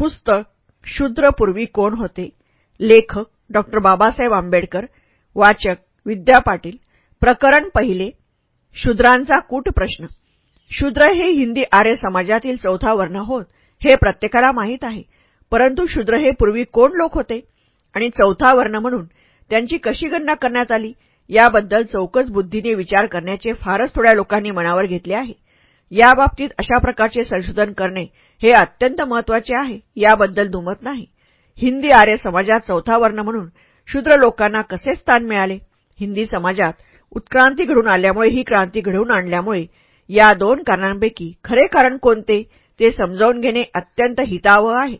पुस्तक शूद्रपूर्वी कोण होते? लेखक डॉक्टर बाबासाहेब आंबेडकर वाचक विद्या पाटील प्रकरण पहिले शूद्रांचा कूट प्रश्न. शूद्र हे हिंदी आर्य समाजातील चौथा वर्ण होत हे प्रत्येकाला माहीत आहे. परंतु शूद्र हे पूर्वी कोण लोक होते? आणि चौथा वर्ण म्हणून त्यांची कशी गणना करण्यात आली? याबद्दल चौकस बुद्धीने विचार करण्याचे फारच थोड्या लोकांनी मनावर घेतले आहे. याबाबतीत अशा प्रकारचे संशोधन करणे हे अत्यंत महत्त्वाचे आहे. याबद्दल दुमत नाही. हिंदी आर्य समाजात चौथा वर्ण म्हणून शूद्र लोकांना कसे स्थान मिळाले? हिंदी समाजात उत्क्रांती घडून आल्यामुळे ही क्रांती घडवून आणल्यामुळे या दोन कारणांपैकी खरे कारण कोणते ते समजावून घेणे अत्यंत हितावह आहे.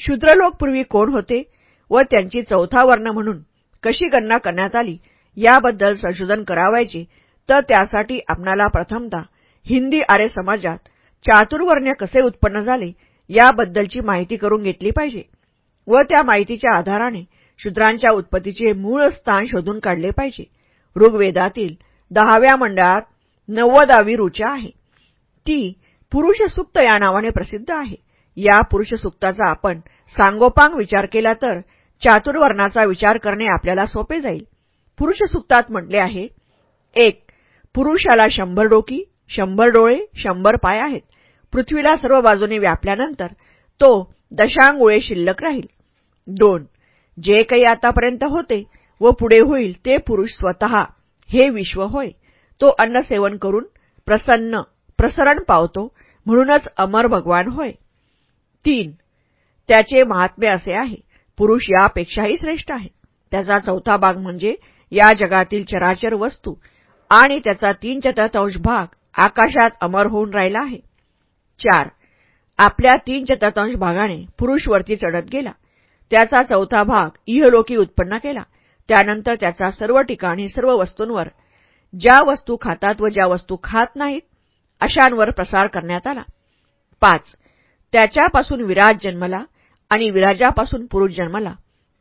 शूद्र लोक पूर्वी कोण होते व त्यांची चौथा वर्ण म्हणून कशी गणना करण्यात आली? याबद्दल संशोधन करावायचे तर त्यासाठी आपणाला प्रथमता हिंदी आर्य समाजात चातुर्वर्ण्य कसे उत्पन्न झाले याबद्दलची माहिती करून घेतली पाहिजे व त्या माहितीच्या आधाराने शूद्रांच्या उत्पत्तीचे मूळ स्थान शोधून काढले पाहिजे. ऋग्वेदातील दहाव्या मंडळात नव्वदावी रुचा आहे. ती पुरुष सुक्त या नावाने प्रसिद्ध आहे. या पुरुष सुक्ताचा आपण सांगोपांग विचार केला तर चातुर्वर्णाचा विचार करणे आपल्याला सोपे जाईल. पुरुष सुक्तात म्हटले आहे एक पुरुषाला शंभर डोकी शंभर डोळे शंभर पाय आहेत. पृथ्वीला सर्व बाजूने व्यापल्यानंतर तो दशांगुळे शिल्लक राहील. दोन जे काही आतापर्यंत होते व पुढे होईल ते पुरुष स्वतः. हे विश्व होय. तो अन्न सेवन करून प्रसन्न प्रसरण पावतो म्हणूनच अमर भगवान होय. तीन त्याचे महात्म्य असे आहे. पुरुष यापेक्षाही श्रेष्ठ आहे. त्याचा चौथा भाग म्हणजे या जगातील चराचर वस्तू आणि त्याचा तीन चतुर्थांश भाग आकाशात अमर होऊन राहिला आहे. चार आपल्या तीन चतुर्थांश भागाने पुरुष वरती चढत गेला. त्याचा चौथा भाग इहलोकी उत्पन्न केला. त्यानंतर त्याचा सर्व ठिकाणी सर्व वस्तूंवर ज्या वस्तू खातात व ज्या वस्तू खात नाहीत अशांवर प्रसार करण्यात आला. पाच त्याच्यापासून विराज जन्मला आणि विराजापासून पुरुष जन्मला.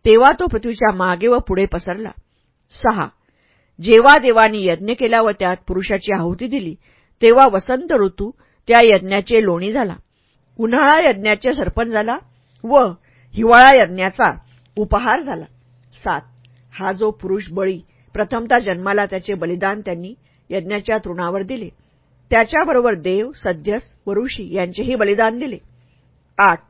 तेव्हा तो पृथ्वीच्या मागे व पुढे पसरला. सहा जेव्हा देवानी यज्ञ केला व त्यात पुरुषाची आहुती दिली तेव्हा वसंत ऋतू त्या यज्ञाचे लोणी झाला. उन्हाळा यज्ञाचे सरपण झाला व हिवाळा यज्ञाचा उपहार झाला. सात. हा जो पुरुष बळी प्रथमता जन्माला त्याचे बलिदान त्यांनी यज्ञाच्या तृणावर दिले. त्याच्याबरोबर देव सध्यस व ऋषी यांचेही बलिदान दिले. आठ.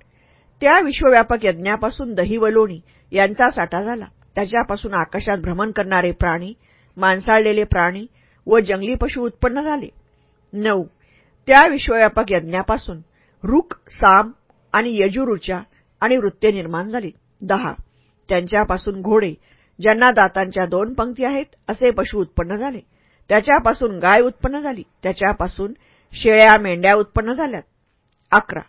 त्या विश्वव्यापक यज्ञापासून दही व लोणी यांचा साठा झाला. त्याच्यापासून आकाशात भ्रमण करणारे प्राणी मांसाळलेले प्राणी व जंगली पशु उत्पन्न झाले. नऊ. त्या विश्वव्यापक यज्ञापासून रुक साम आणि यजुरुच्या आणि वृत्ते निर्माण झाली. दहा. त्यांच्यापासून घोडे ज्यांना दातांच्या दोन पंक्ती आहेत असे पशु उत्पन्न झाले. त्याच्यापासून गाय उत्पन्न झाली. त्याच्यापासून शेळ्या मेंढ्या उत्पन्न झाल्यात. अकरा.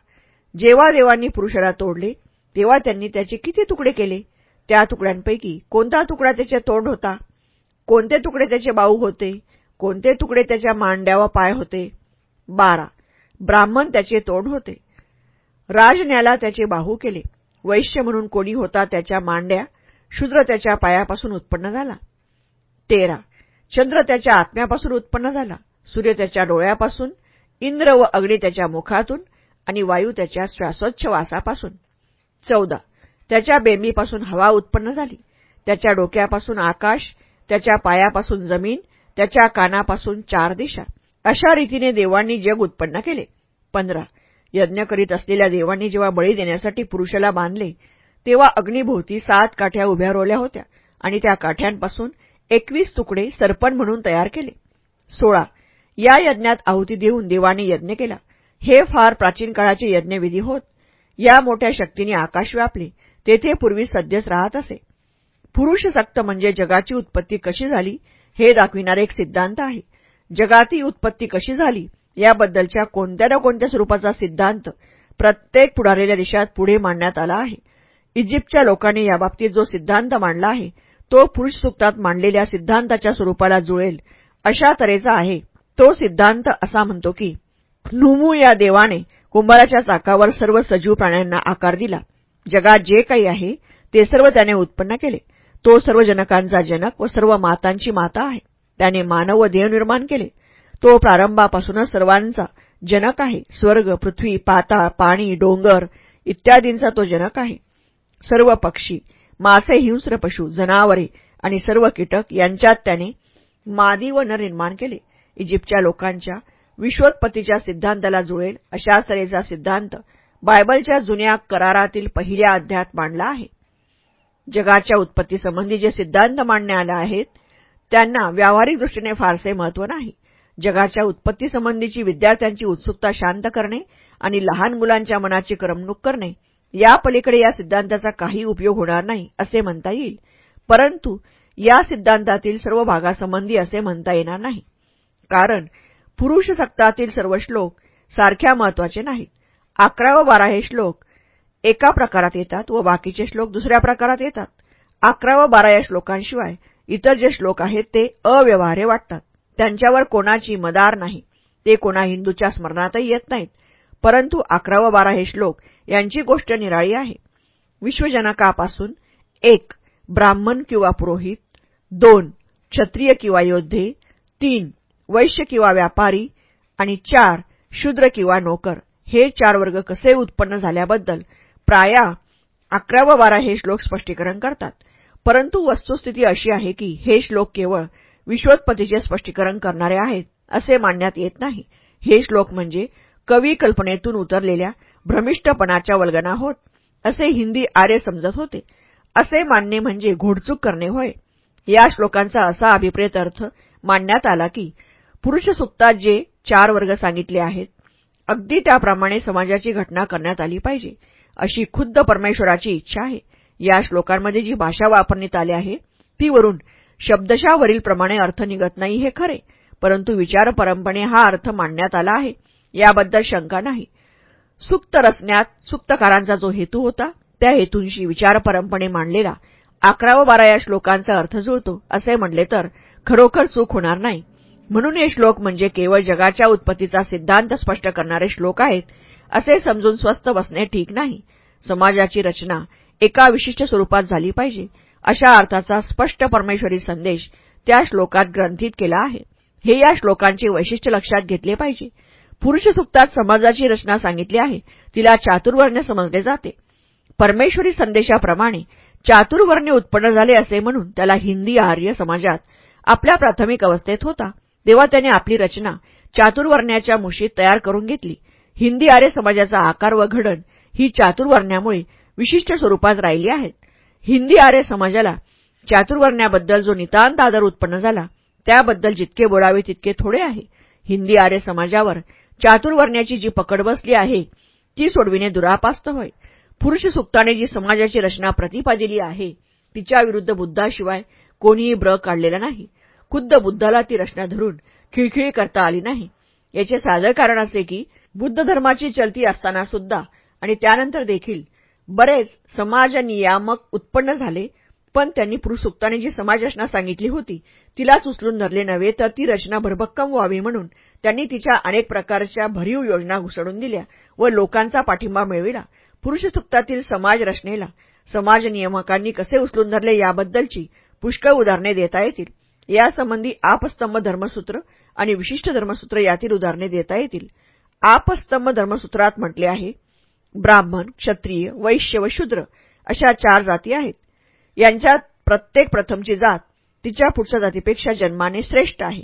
जेव्हा देवांनी पुरुषाला तोडले तेव्हा त्यांनी त्याचे किती तुकडे केले? त्या तुकड्यांपैकी कोणता तुकडा त्याचे तोंड होता? कोणते तुकडे त्याचे बाऊ होते? कोणते तुकडे त्याच्या मांड्या व पाय होते? बारा. ब्राह्मण त्याचे तोंड होते. राजन्याला त्याचे बाहू केले. वैश्य म्हणून कोणी होता त्याच्या मांड्या? शूद्र त्याच्या पायापासून उत्पन्न झाला. तेरा. चंद्र त्याच्या आत्म्यापासून उत्पन्न झाला. सूर्य त्याच्या डोळ्यापासून इंद्र व अग्नी त्याच्या मुखातून आणि वायू त्याच्या श्वासोच्छवासापासून चौदा. त्याच्या बेंबीपासून हवा उत्पन्न झाली. त्याच्या डोक्यापासून आकाश त्याच्या पायापासून जमीन त्याच्या कानापासून चार दिशा. अशा रीतीने देवांनी जग उत्पन्न केले. पंधरा. यज्ञ करीत असलेल्या देवांनी जेव्हा बळी देण्यासाठी पुरुषाला बांधले तेव्हा अग्निभोवती सात काठ्या उभ्या रोवल्या होत्या आणि त्या काठ्यांपासून एकवीस तुकडे सरपण म्हणून तयार केले. सोळा. या यज्ञात आहुती देऊन देवाने यज्ञ केला. हे फार प्राचीन काळाचे यज्ञविधी होत. या मोठ्या शक्तीने आकाश व्यापले. तेथे पूर्वी सद्यच राहत असे. पुरुष सक्त म्हणजे जगाची उत्पत्ती कशी झाली? हे दाखविणारे एक सिद्धांत आहे. जगाती उत्पत्ती कशी झाली याबद्दलच्या कोणत्या ना कोणत्या स्वरूपाचा सिद्धांत प्रत्येक पुढारेल्या देशात पुढे मांडण्यात आला आहे. इजिप्तच्या लोकांनी याबाबतीत जो सिद्धांत मांडला आहे तो पुरुष सुक्तात मांडलेल्या सिद्धांताच्या स्वरूपाला जुळेल अशा तऱ्हेचा आहे. तो सिद्धांत असा म्हणतो की नुमू या देवाने कुंभाराच्या चाकावर सर्व सजीव प्राण्यांना आकार दिला. जगात जे काही आहे ते सर्व त्याने उत्पन्न केले. तो सर्व जनकांचा जनक व सर्व मातांची माता आहे. त्याने मानव व देह निर्माण केले. तो प्रारंभापासूनच सर्वांचा जनक आहे. स्वर्ग पृथ्वी पाताळ पाणी डोंगर इत्यादींचा तो जनक आहे. सर्व पक्षी मासे हिंस्र पशु जनावरे आणि सर्व कीटक यांच्यात त्याने मादी व नर निर्माण केले. इजिप्तच्या लोकांच्या विश्वोत्पत्तीच्या सिद्धांताला जुळेल अशा सरेचा सिद्धांत बायबलच्या जुन्या करारातील पहिल्या अध्यात मांडला आहे. जगाच्या उत्पत्तीसंबंधी जे सिद्धांत मांडण्यात आले आहेत त्यांना व्यावहारिक दृष्टीने फारसे महत्त्व नाही. जगाच्या उत्पत्तीसंबंधीची विद्यार्थ्यांची उत्सुकता शांत करणे आणि लहान मुलांच्या मनाची करमणूक करणे या पलीकडे या सिद्धांताचा काही उपयोग होणार नाही असे म्हणता येईल. परंतु या सिद्धांतातील सर्व भागासंबंधी असे म्हणता येणार नाही. कारण पुरुष सक्तातील सर्व श्लोक सारख्या महत्त्वाचे नाहीत. अकरा व बारा हे श्लोक एका प्रकारात येतात व बाकीचे श्लोक दुसऱ्या प्रकारात येतात. अकरा व बारा या श्लोकांशिवाय इतर जे श्लोक आहेत ते अव्यवहार्य वाटतात. त्यांच्यावर कोणाची मदार नाही. ते कोणा हिंदूच्या स्मरणातही येत नाहीत. परंतु अकरा व बारा हे श्लोक यांची गोष्ट निराळी आहे. विश्वजनकापासून एक ब्राह्मण किंवा पुरोहित दोन क्षत्रिय किंवा योद्धे तीन वैश्य किंवा व्यापारी आणि चार शूद्र किंवा नोकर. हे चार वर्ग कसे उत्पन्न झाल्याबद्दल प्राया अकरा व बारा हे श्लोक स्पष्टीकरण करतात. परंतु वस्तुस्थिती अशी आहे की हे श्लोक केवळ विश्वोत्पत्तीचे स्पष्टीकरण करणारे आहेत असे मानण्यात येत नाही. हे श्लोक म्हणजे कवी कल्पनेतून उतरलेल्या भ्रमिष्टपणाच्या वल्गना होत असे हिंदी आर्य समजत होते. असे मानणे म्हणजे घोडचूक करणे होय. या श्लोकांचा असा अभिप्रेत अर्थ मांडण्यात आला की पुरुष सुक्तात जे चार वर्ग सांगितले आहेत अगदी त्याप्रमाणे समाजाची घटना करण्यात आली पाहिजे. अशी खुद्द परमेश्वराची इच्छा आहे. या श्लोकांमध्ये जी भाषा वापरण्यात आली आहे ती वरून अर्थ निघत नाही हे खरे परंतु विचार परंपरे हा अर्थ मांडण्यात आला आहे याबद्दल शंका नाही. सुक्त रचण्यात सुक्तकारांचा जो हेतू होता त्या हेतूंशी विचार परंपणे मांडलेला अकरा व बारा या श्लोकांचा अर्थ जुळतो असे म्हणले तर खरोखर चूक होणार नाही. म्हणून हे श्लोक म्हणजे केवळ जगाच्या उत्पत्तीचा सिद्धांत स्पष्ट करणारे श्लोक आहेत असे समजून स्वस्थ बसणे ठीक नाही. समाजाची रचना एका विशिष्ट स्वरूपात झाली पाहिजे अशा अर्थाचा स्पष्ट परमेश्वरी संदेश त्या श्लोकात ग्रंथित केला आहे. हे या श्लोकांचे वैशिष्ट्य लक्षात घेतले पाहिजे. पुरुष सुक्तात समाजाची रचना सांगितली आहे तिला चातुर्वर्ण्य समजले जाते. परमेश्वरी संदेशाप्रमाणे चातुर्वर्ण्य उत्पन्न झाले असे म्हणून त्याला हिंदी आर्य समाजात आपल्या प्राथमिक अवस्थेत होता. तेव्हा त्याने आपली रचना चातुर्वर्ण्याच्या मुशीत तयार करून घेतली. हिंदी आर्य समाजाचा आकार व घडण ही चातुर्वर्ण्यामुळे विशिष्ट स्वरूपात राहिली आहेत. हिंदी आर्य समाजाला चातुर्वर्ण्याबद्दल जो नितांत आदर उत्पन्न झाला त्याबद्दल जितके बोलावे तितके थोडे आहे. हिंदी आर्य समाजावर चातुर्वर्ण्याची जी पकड बसली आहे ती सोडविणे दुरापास्त होय. पुरुष सुक्ताने जी समाजाची रचना प्रतिपादिली आहे तिच्याविरुद्ध बुद्धाशिवाय कोणीही ब्र काढलेला नाही. खुद्द बुद्धाला ती रचना धरून खिळखिळी करता आली नाही. याचे साधं कारण असे की बुद्ध धर्माची चलती असताना सुद्धा आणि त्यानंतर देखील बरेच समाज नियामक उत्पन्न झाले पण त्यांनी पुरुषोक्ताने जी समाजरचना सांगितली होती तिलाच उचलून धरले नव्हे तर ती रचना भरभक्कम व्हावी म्हणून त्यांनी तिच्या अनेक प्रकारच्या भरीव योजना घुसडून दिल्या व लोकांचा पाठिंबा मिळविला. पुरुषसुक्तातील समाज रचनेला समाज नियमकांनी कसे उचलून धरले याबद्दलची पुष्कळ उदाहरणे देता येतील. यासंबंधी आपस्तंभ धर्मसूत्र आणि विशिष्ट धर्मसूत्र यातील उदाहरणे देता येतील. आपस्तंभ धर्मसूत्रात म्हटले आहे ब्राह्मण क्षत्रिय वैश्य व शूद्र अशा चार जाती आहेत. यांच्यात प्रत्येक प्रथमची जात तिच्या पुढच्या जातीपेक्षा जन्माने श्रेष्ठ आहे.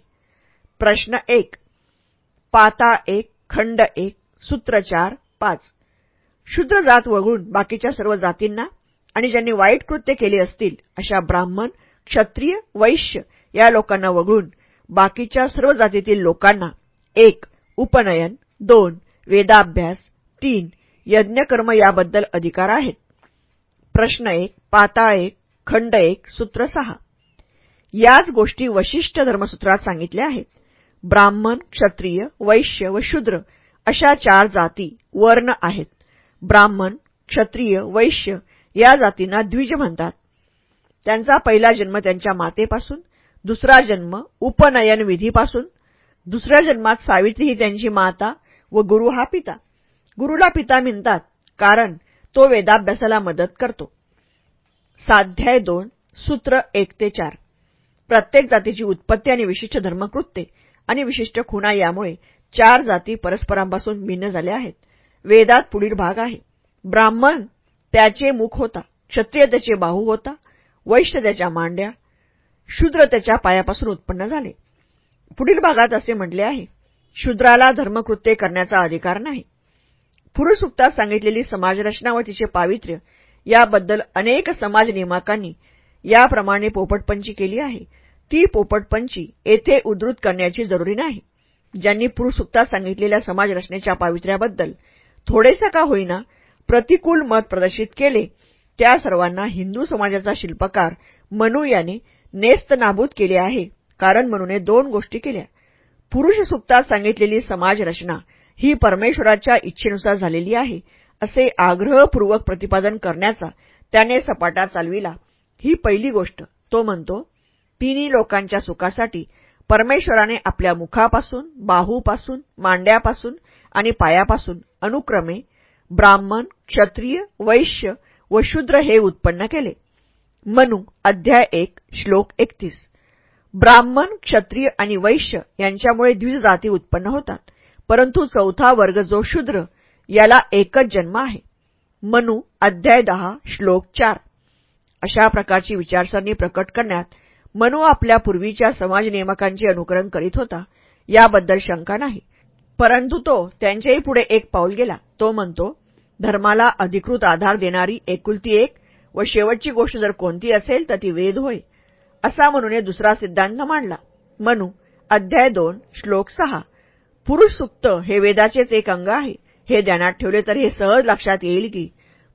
प्रश्न एक पाताळ एक खंड एक सूत्र चार पाच. शूद्र जात वगळून बाकीच्या सर्व जातींना आणि ज्यांनी वाईट कृत्य केले असतील अशा ब्राह्मण क्षत्रिय वैश्य या लोकांना वगळून बाकीच्या सर्व जातीतील लोकांना एक उपनयन दोन वेदाभ्यास. तीन यज्ञकर्म याबद्दल अधिकार आहेत. प्रश्न एक पाताळ एक खंड एक सूत्र सहा. याच गोष्टी वशिष्ठ धर्मसूत्रात सांगितल्या आहेत. ब्राह्मण क्षत्रिय वैश्य व शूद्र अशा चार जाती वर्ण आहेत. ब्राह्मण क्षत्रिय वैश्य या जातींना द्विज म्हणतात. त्यांचा पहिला जन्म त्यांच्या मातेपासून दुसरा जन्म उपनयन विधीपासून दुसऱ्या जन्मात सावित्री ही त्यांची माता व गुरु हा पिता. गुरुला पिता म्हणतात कारण तो वेदाभ्यासाला मदत करतो. साध्याय दोन सूत्र एक ते चार. प्रत्येक जातीची उत्पत्ती आणि विशिष्ट धर्मकृत्ये आणि विशिष्ट खुणा यामुळे चार जाती परस्परांपासून भिन्न झाल्या आहेत. वेदात पुढील भाग आहे. ब्राह्मण त्याचे मुख होता क्षत्रिय त्याचे बाहू होता वैश्य त्याच्या मांड्या शूद्र त्याच्या पायापासून उत्पन्न झाले. पुढील भागात असे म्हटले आहे. शूद्राला धर्मकृत्ये करण्याचा अधिकार नाही. पुरुषसुक्तात सांगितलेली समाजरचना व तिचे पावित्र्य याबद्दल अनेक समाज नियमाकांनी याप्रमाणे पोपटपंची केली आहे. ती पोपटपंची येथे उद्धृत करण्याची जरुरी नाही. ज्यांनी पुरुषसुक्तात सांगितलेल्या समाजरचनेच्या पावित्र्याबद्दल थोडेसा का होईना प्रतिकूल मत प्रदर्शित केले त्या सर्वांना हिंदू समाजाचा शिल्पकार मनू याने नेस्त नाबूद केले आहे. कारण मनूने दोन गोष्टी केल्या. पुरुष सुक्तात सांगितलेली समाजरचना ही परमेश्वराच्या इच्छेनुसार झालेली आहे असे आग्रहपूर्वक प्रतिपादन करण्याचा त्याने सपाटा चालविला. ही पहिली गोष्ट. तो म्हणतो तिन्ही लोकांच्या सुखासाठी परमेश्वराने आपल्या मुखापासून बाहूपासून मांड्यापासून आणि पायापासून अनुक्रमे ब्राह्मण क्षत्रिय वैश्य व शूद्र हे उत्पन्न केले. मनु अध्याय एक श्लोक एकतीस. ब्राह्मण क्षत्रिय आणि वैश्य यांच्यामुळे द्विजाती उत्पन्न होतात. परंतु चौथा वर्ग जो शूद्र याला एकच जन्म आहे. मनु अध्याय दहा श्लोक चार. अशा प्रकारची विचारसरणी प्रकट करण्यात मनु आपल्या पूर्वीच्या समाज नियमकांचे अनुकरण करीत होता. याबद्दल शंका नाही. परंतु तो त्यांच्याही पुढे एक पाऊल गेला. तो म्हणतो धर्माला अधिकृत आधार देणारी एकुलती एक व शेवटची गोष्ट जर कोणती असेल तर ती वेद होय. असा म्हणून दुसरा सिद्धांत मांडला. मनु अध्याय दोन श्लोक सहा. पुरुष सुक्त हे वेदाचेच एक अंग आहे. हे ध्यानात ठेवले तर हे सहज लक्षात येईल की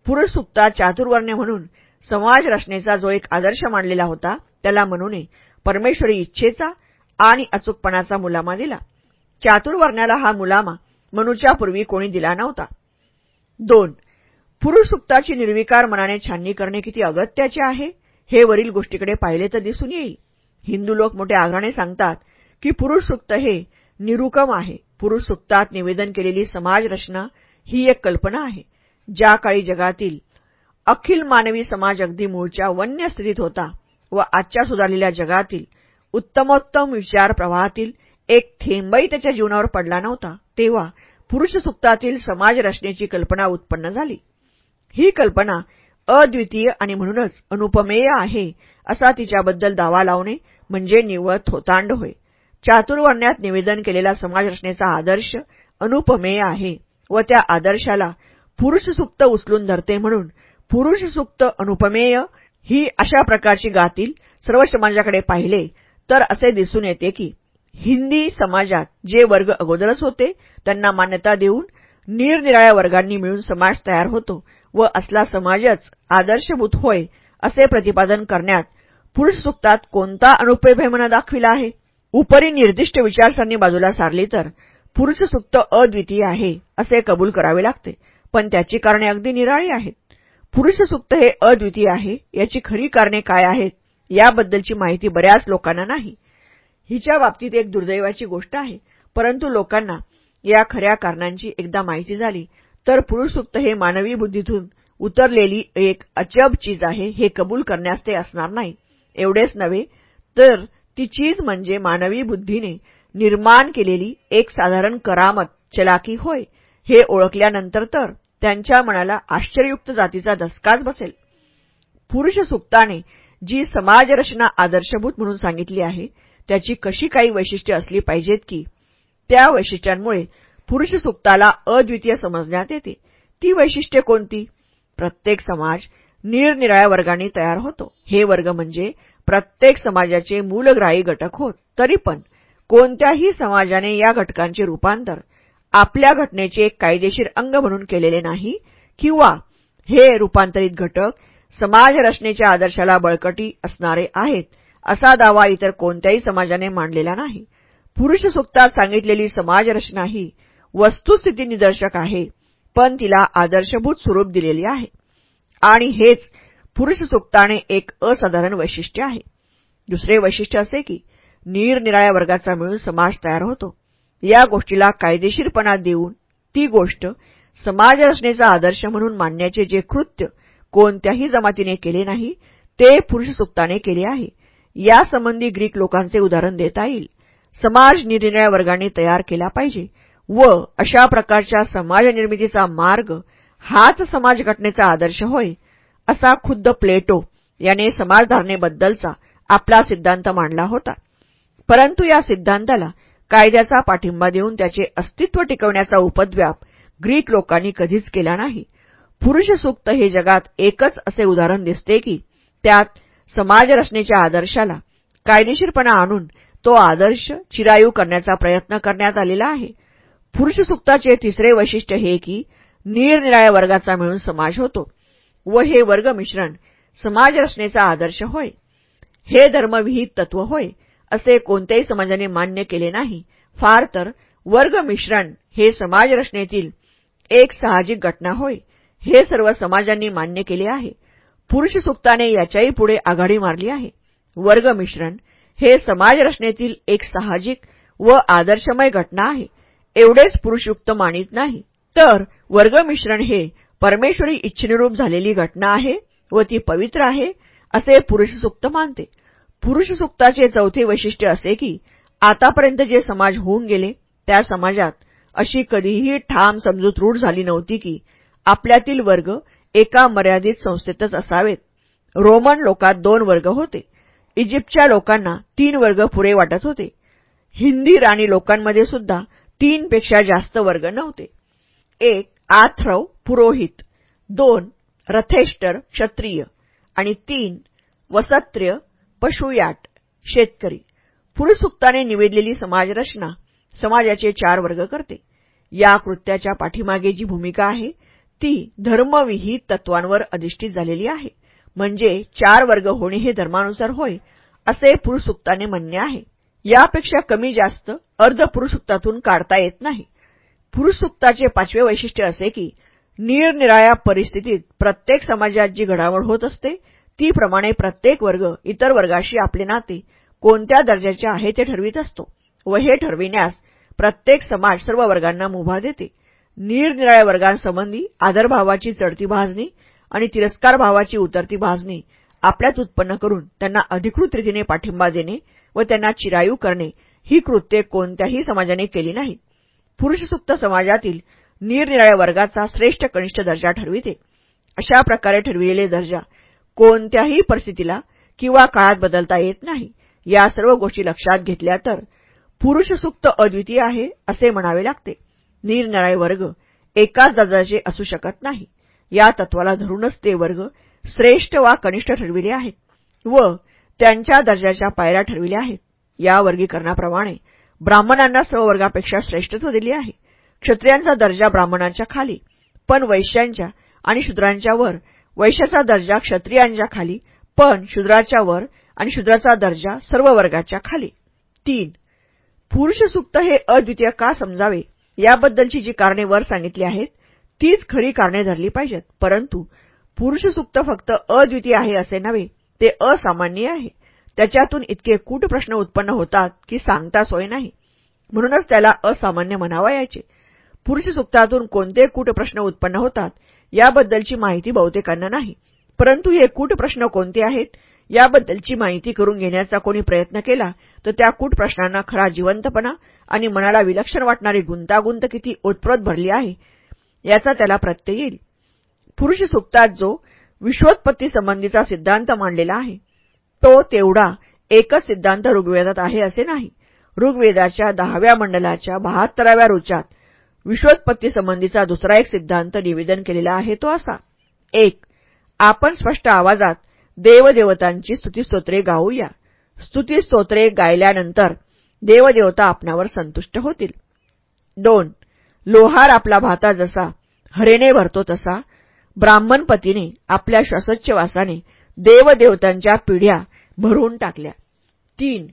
पुरुष सुप्ता चातुर्वर्ण्य म्हणून समाज रचनेचा जो एक आदर्श मांडलेला होता त्याला म्हणूने परमेश्वरी इच्छेचा आणि अचूकपणाचा मुलामा दिला. चातुर्वर्ण्याला हा मुलामा मनूच्या पूर्वी कोणी दिला नव्हता. दोन पुरुष सुक्ताची निर्विकार मनाने छाननी करणे किती अगत्याचे आहे? हे वरील गोष्टीकडे पाहिले तर दिसून येईल. हिंदू लोक मोठ्या आग्रहाने सांगतात की पुरुष सुक्त हे निरुकम आहे. पुरुष सुक्तात निवेदन केलेली समाज रचना ही एक कल्पना आहे. ज्या काळी जगातील अखिल मानवी समाज अगदी मूळच्या वन्य स्थितीत होता व आजच्या सुधारलेल्या जगातील उत्तमोत्तम विचार प्रवाहातील एक थेंबही त्याच्या जीवनावर पडला नव्हता तेव्हा पुरुष सुक्तातील समाज रचनेची कल्पना उत्पन्न झाली. ही कल्पना अद्वितीय आणि म्हणूनच अनुपमेय आहे असा तिच्याबद्दल दावा लावणे म्हणजे निव्वळ थोतांड होय. चातुर्वर्ण्यात निवेदन केलेला समाजरचनेचा आदर्श अनुपमेय आहे व त्या आदर्शाला पुरुष सुक्त उचलून धरते म्हणून पुरुष सुक्त अनुपमेय ही अशा प्रकारची गातील सर्व समाजाकडे पाहिले तर असे दिसून येते की हिंदी समाजात जे वर्ग अगोदरच होते त्यांना मान्यता देऊन निरनिराळ्या वर्गांनी मिळून समाज तयार होतो व असला समाजच आदर्शभूत होय असे प्रतिपादन करण्यात पुरुष सुक्तात कोणता अनुपयभयमना दाखविला आहे? उपरी निर्दिष्ट विचारसरणी बाजूला सारली तर पुरुष सुक्त अद्वितीय आहे असे कबूल करावे लागते. पण त्याची कारणे अगदी निराळी आहेत. पुरुष सुक्त हे अद्वितीय आहे याची खरी कारणे काय आहेत याबद्दलची माहिती बऱ्याच लोकांना नाही. हिच्या बाबतीत एक दुर्दैवाची गोष्ट आहे परंतु लोकांना या खऱ्या कारणांची एकदा माहिती झाली तर पुरुषसुक्त हे मानवी बुद्धीतून उतरलेली एक अचब चीज आहे हे कबूल करण्यास ते असणार नाही. एवढेच नव्हे तर ती चीज म्हणजे मानवी बुद्धीने निर्माण केलेली एक साधारण करामत चलाकी होय हे ओळखल्यानंतर तर त्यांच्या मनाला आश्चर्ययुक्त जातीचा धसकाच बसेल. पुरुष सुक्ताने जी समाजरचना आदर्शभूत म्हणून सांगितली आहे त्याची कशी काही वैशिष्ट्ये असली पाहिजेत की त्या वैशिष्ट्यांमुळे पुरुषसुप्ताला अद्वितीय समजण्यात येते. ती वैशिष्ट्ये कोणती? प्रत्येक समाज निरनिराळ्या वर्गांनी तयार होतो. हे वर्ग म्हणजे प्रत्येक समाजाचे मूलग्राही घटक होत. तरी पण कोणत्याही समाजाने या घटकांचे रूपांतर आपल्या घटनेचे एक कायदेशीर अंग म्हणून केलेले नाही किंवा हे रूपांतरित घटक समाजरचनेच्या आदर्शाला बळकटी असणारे आहेत असा दावा इतर कोणत्याही समाजाने मांडलेला नाही. पुरुष सुक्तात सांगितलेली समाजरचना ही वस्तुस्थिती निदर्शक आहे. पण तिला आदर्शभूत स्वरूप दिलेली आहे. आणि हेच पुरुष सुक्ताने एक असाधारण वैशिष्ट्य आहे. दुसरे वैशिष्ट्य असे की निरनिराळ्या वर्गाचा मिळून समाज तयार होतो. या गोष्टीला कायदेशीरपणा देऊन ती गोष्ट समाजरचनेचा आदर्श म्हणून मानण्याचे जे कृत्य कोणत्याही जमातीने केले नाही ते पुरुष सुक्ताने केले आहे. यासंबंधी ग्रीक लोकांचे उदाहरण देता येईल. समाज निरनिराळ्या वर्गाने तयार केला पाहिजे. व अशा प्रकारच्या समाजनिर्मितीचा मार्ग हाच समाजघटनेचा आदर्श होय असा खुद्द प्लेटो याने समाजधारणेबद्दलचा आपला सिद्धांत मांडला होता. परंतु या सिद्धांताला कायद्याचा पाठिंबा देऊन त्याचे अस्तित्व टिकवण्याचा उपद्व्याप ग्रीक लोकांनी कधीच केला नाही. पुरुष सूक्त हे जगात एकच असे उदाहरण दिसते की त्यात समाजरचनेच्या आदर्शाला कायदेशीरपणा आणून तो आदर्श चिरायू करण्याचा प्रयत्न करण्यात आलेला आहे. पुरुष सुक्ताचे तिसरे वैशिष्ट्य हे की निरनिराळ्या वर्गाचा मिळून समाज होतो व हे वर्ग मिश्रण समाजरचनेचा आदर्श होय. हे धर्मविहित तत्व होय असे कोणत्याही समाजाने मान्य केले नाही. फार तर वर्ग मिश्रण हे समाजरचनेतील एक साहजिक घटना होय. हे सर्व समाजांनी मान्य केले आहे. पुरुष सुक्ताने याच्याही पुढे आघाडी मारली आहे. वर्ग मिश्रण हे समाजरचनेतील एक साहजिक व आदर्शमय घटना आहे. एवढेच पुरुषयुक्त मानित नाही. तर वर्ग मिश्रण हे परमेश्वरी इच्छेनुरूप झालेली घटना आहे व ती पवित्र आहे असे पुरुषसूक्त मानते. पुरुषसुक्ताचे चौथे वैशिष्ट्य असे की आतापर्यंत जे समाज होऊन गेले त्या समाजात अशी कधीही ठाम समजूत रूढ झाली नव्हती की आपल्यातील वर्ग एका मर्यादित संस्थेतच असावेत. रोमन लोकात दोन वर्ग होते. इजिप्तच्या लोकांना तीन वर्ग पुरे वाटत होते. हिंदी राणी लोकांमध्ये सुद्धा तीनपेक्षा जास्त वर्ग नव्हते. एक आथ्रव पुरोहित. दोन रथेष्टर क्षत्रिय. आणि तीन वसत्र्य पशुयाट शेतकरी. पुरुषसुक्ताने निवेदलेली समाजरचना समाजाचे चार वर्ग करते. या कृत्याच्या पाठीमागे जी भूमिका आहे ती धर्मविहित तत्वांवर अधिष्ठित झालेली आहे. म्हणजे चार वर्ग होणे हे धर्मानुसार होय असे पुरुषसुक्ताने म्हणणे आहे. यापेक्षा कमी जास्त अर्धपुरुषसुक्तातून काढता येत नाही. पुरुषसुक्ताचे पाचवे वैशिष्ट्य असे की निरनिराळ्या परिस्थितीत प्रत्येक समाजात जी घडामोड होत असते तीप्रमाणे प्रत्येक वर्ग इतर वर्गाशी आपले नाते कोणत्या दर्जाचे आहे ते ठरवित असतो व हे ठरविण्यास प्रत्येक समाज सर्व वर्गांना मुभा देते. निरनिराळ्या वर्गांसंबंधी आदरभावाची चढती भाजणी आणि तिरस्कार भावाची उतरती भाजणी आपल्यात उत्पन्न करून त्यांना अधिकृत रीतीने पाठिंबा देणे व त्यांना चिरायू करणे ही कृत्ये कोणत्याही समाजाने केली नाहीत. पुरुषसुक्त समाजातील निरनिराळ्या वर्गाचा श्रेष्ठ कनिष्ठ दर्जा ठरविते. अशा प्रकारे ठरविलेले दर्जा कोणत्याही परिस्थितीला किंवा काळात बदलता येत नाही. या सर्व गोष्टी लक्षात घेतल्या तर पुरुषसुक्त अद्वितीय आहे असे म्हणावे लागते. निरनिराळे वर्ग एकाच दर्जाचे असू शकत नाही. या तत्वाला धरूनच ते वर्ग श्रेष्ठ वा कनिष्ठ ठरविले आहेत व त्यांच्या दर्जाच्या पायऱ्या ठरविल्या आहेत. या वर्गीकरणाप्रमाणे ब्राह्मणांना सर्व वर्गापेक्षा श्रेष्ठत्व दिली आहे. क्षत्रियांचा दर्जा ब्राह्मणांच्या खाली पण वैश्यांच्या आणि शूद्रांच्या वर. वैश्याचा दर्जा क्षत्रियांच्या खाली पण शूद्राच्या वर आणि शूद्राचा दर्जा सर्व वर्गाच्या खाली. तीन. पुरुषसूक्त हे अद्वितीय का समजावे? याबद्दलची जी कारणे वर सांगितली आहेत तीच खरी कारणे धरली पाहिजेत. परंतु पुरुषसूक्त फक्त अद्वितीय आहे असे नव्हे ते असामान्य आहे. त्याच्यातून इतके कूट प्रश्न उत्पन्न होतात की सांगता सोय नाही. म्हणूनच त्याला असामान्य म्हणावा यायचे. पुरुषसुक्तातून कोणते कूट प्रश्न उत्पन्न होतात याबद्दलची माहिती बहुतेकांना नाही. परंतु हे कूट प्रश्न कोणते आहेत याबद्दलची माहिती करून घेण्याचा कोणी प्रयत्न केला तर त्या कूट प्रश्नांना खरा जिवंतपणा आणि मनाला विलक्षण वाटणारी गुंतागुंत किती ओतप्रोत भरली आहे याचा त्याला प्रत्यय येईल. पुरुष सुक्तात जो विश्वोत्पत्ती संबंधीचा सिद्धांत मांडलेला आहे तो तेवढा एकच सिद्धांत ऋग्वेदात आहे असे नाही. ऋग्वेदाच्या दहाव्या मंडलाच्या बहात्तराव्या रुचात विश्वोत्पत्तीसंबंधीचा दुसरा एक सिद्धांत निवेदन केलेला आहे तो असा. एक आपण स्पष्ट आवाजात देवदेवतांची स्तुतीस्तोत्रे गाऊया. स्तुतीस्तोत्रे गायल्यानंतर देवदेवता आपणावर संतुष्ट होतील. दोन लोहार आपला भाता जसा हरेने भरतो तसा ब्राह्मणपतीने आपल्या श्वासोच्छवासाने देवदेवतांच्या पिढ्या भरून टाकल्या. तीन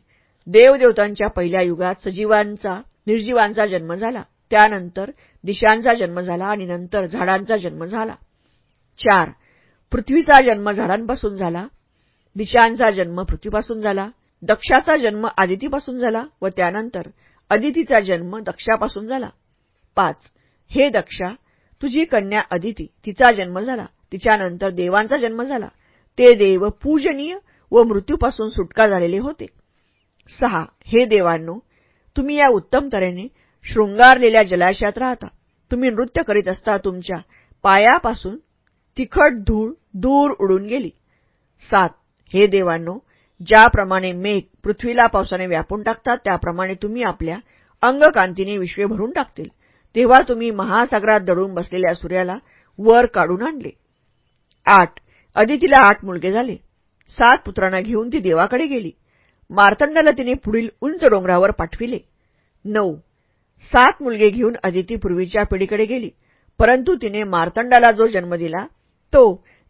देवदेवतांच्या पहिल्या युगात सजीवांचा निर्जीवांचा जन्म झाला. त्यानंतर दिशांचा जन्म झाला आणि नंतर झाडांचा जन्म झाला. चार पृथ्वीचा जन्म झाडांपासून झाला. दिशांचा जन्म पृथ्वीपासून झाला. दक्षाचा जन्म आदितीपासून झाला व त्यानंतर अदितीचा जन्म दक्षापासून झाला. पाच हे दक्षा तुझी कन्या अदिती तिचा जन्म झाला. तिच्यानंतर देवांचा जन्म झाला. ते देव पूजनीय व मृत्यूपासून सुटका झालेले होते. सहा हे देवांनो तुम्ही या उत्तम तऱ्हेने शृंगारलेल्या जलाशयात राहता. तुम्ही नृत्य करीत असता तुमच्या पायापासून तिखट धूळ दूर उडून गेली. सात हे देवांनो ज्याप्रमाणे मेघ पृथ्वीला पावसाने व्यापून टाकतात त्याप्रमाणे तुम्ही आपल्या अंगकांतीने विश्वे भरून टाकतील. तेव्हा तुम्ही महासागरात दडून बसलेल्या सूर्याला वर काढून आणले. आठ अदितीला आठ मुलगे झाले. सात पुत्रांना घेऊन ती देवाकडे गेली. मार्तंडाला तिने पुढील उंच डोंगरावर पाठविले. नऊ. सात मुलगे घेऊन अदिती पूर्वीच्या पिढीकडे गेली. परंतु तिने मार्तंडाला जो जन्म दिला तो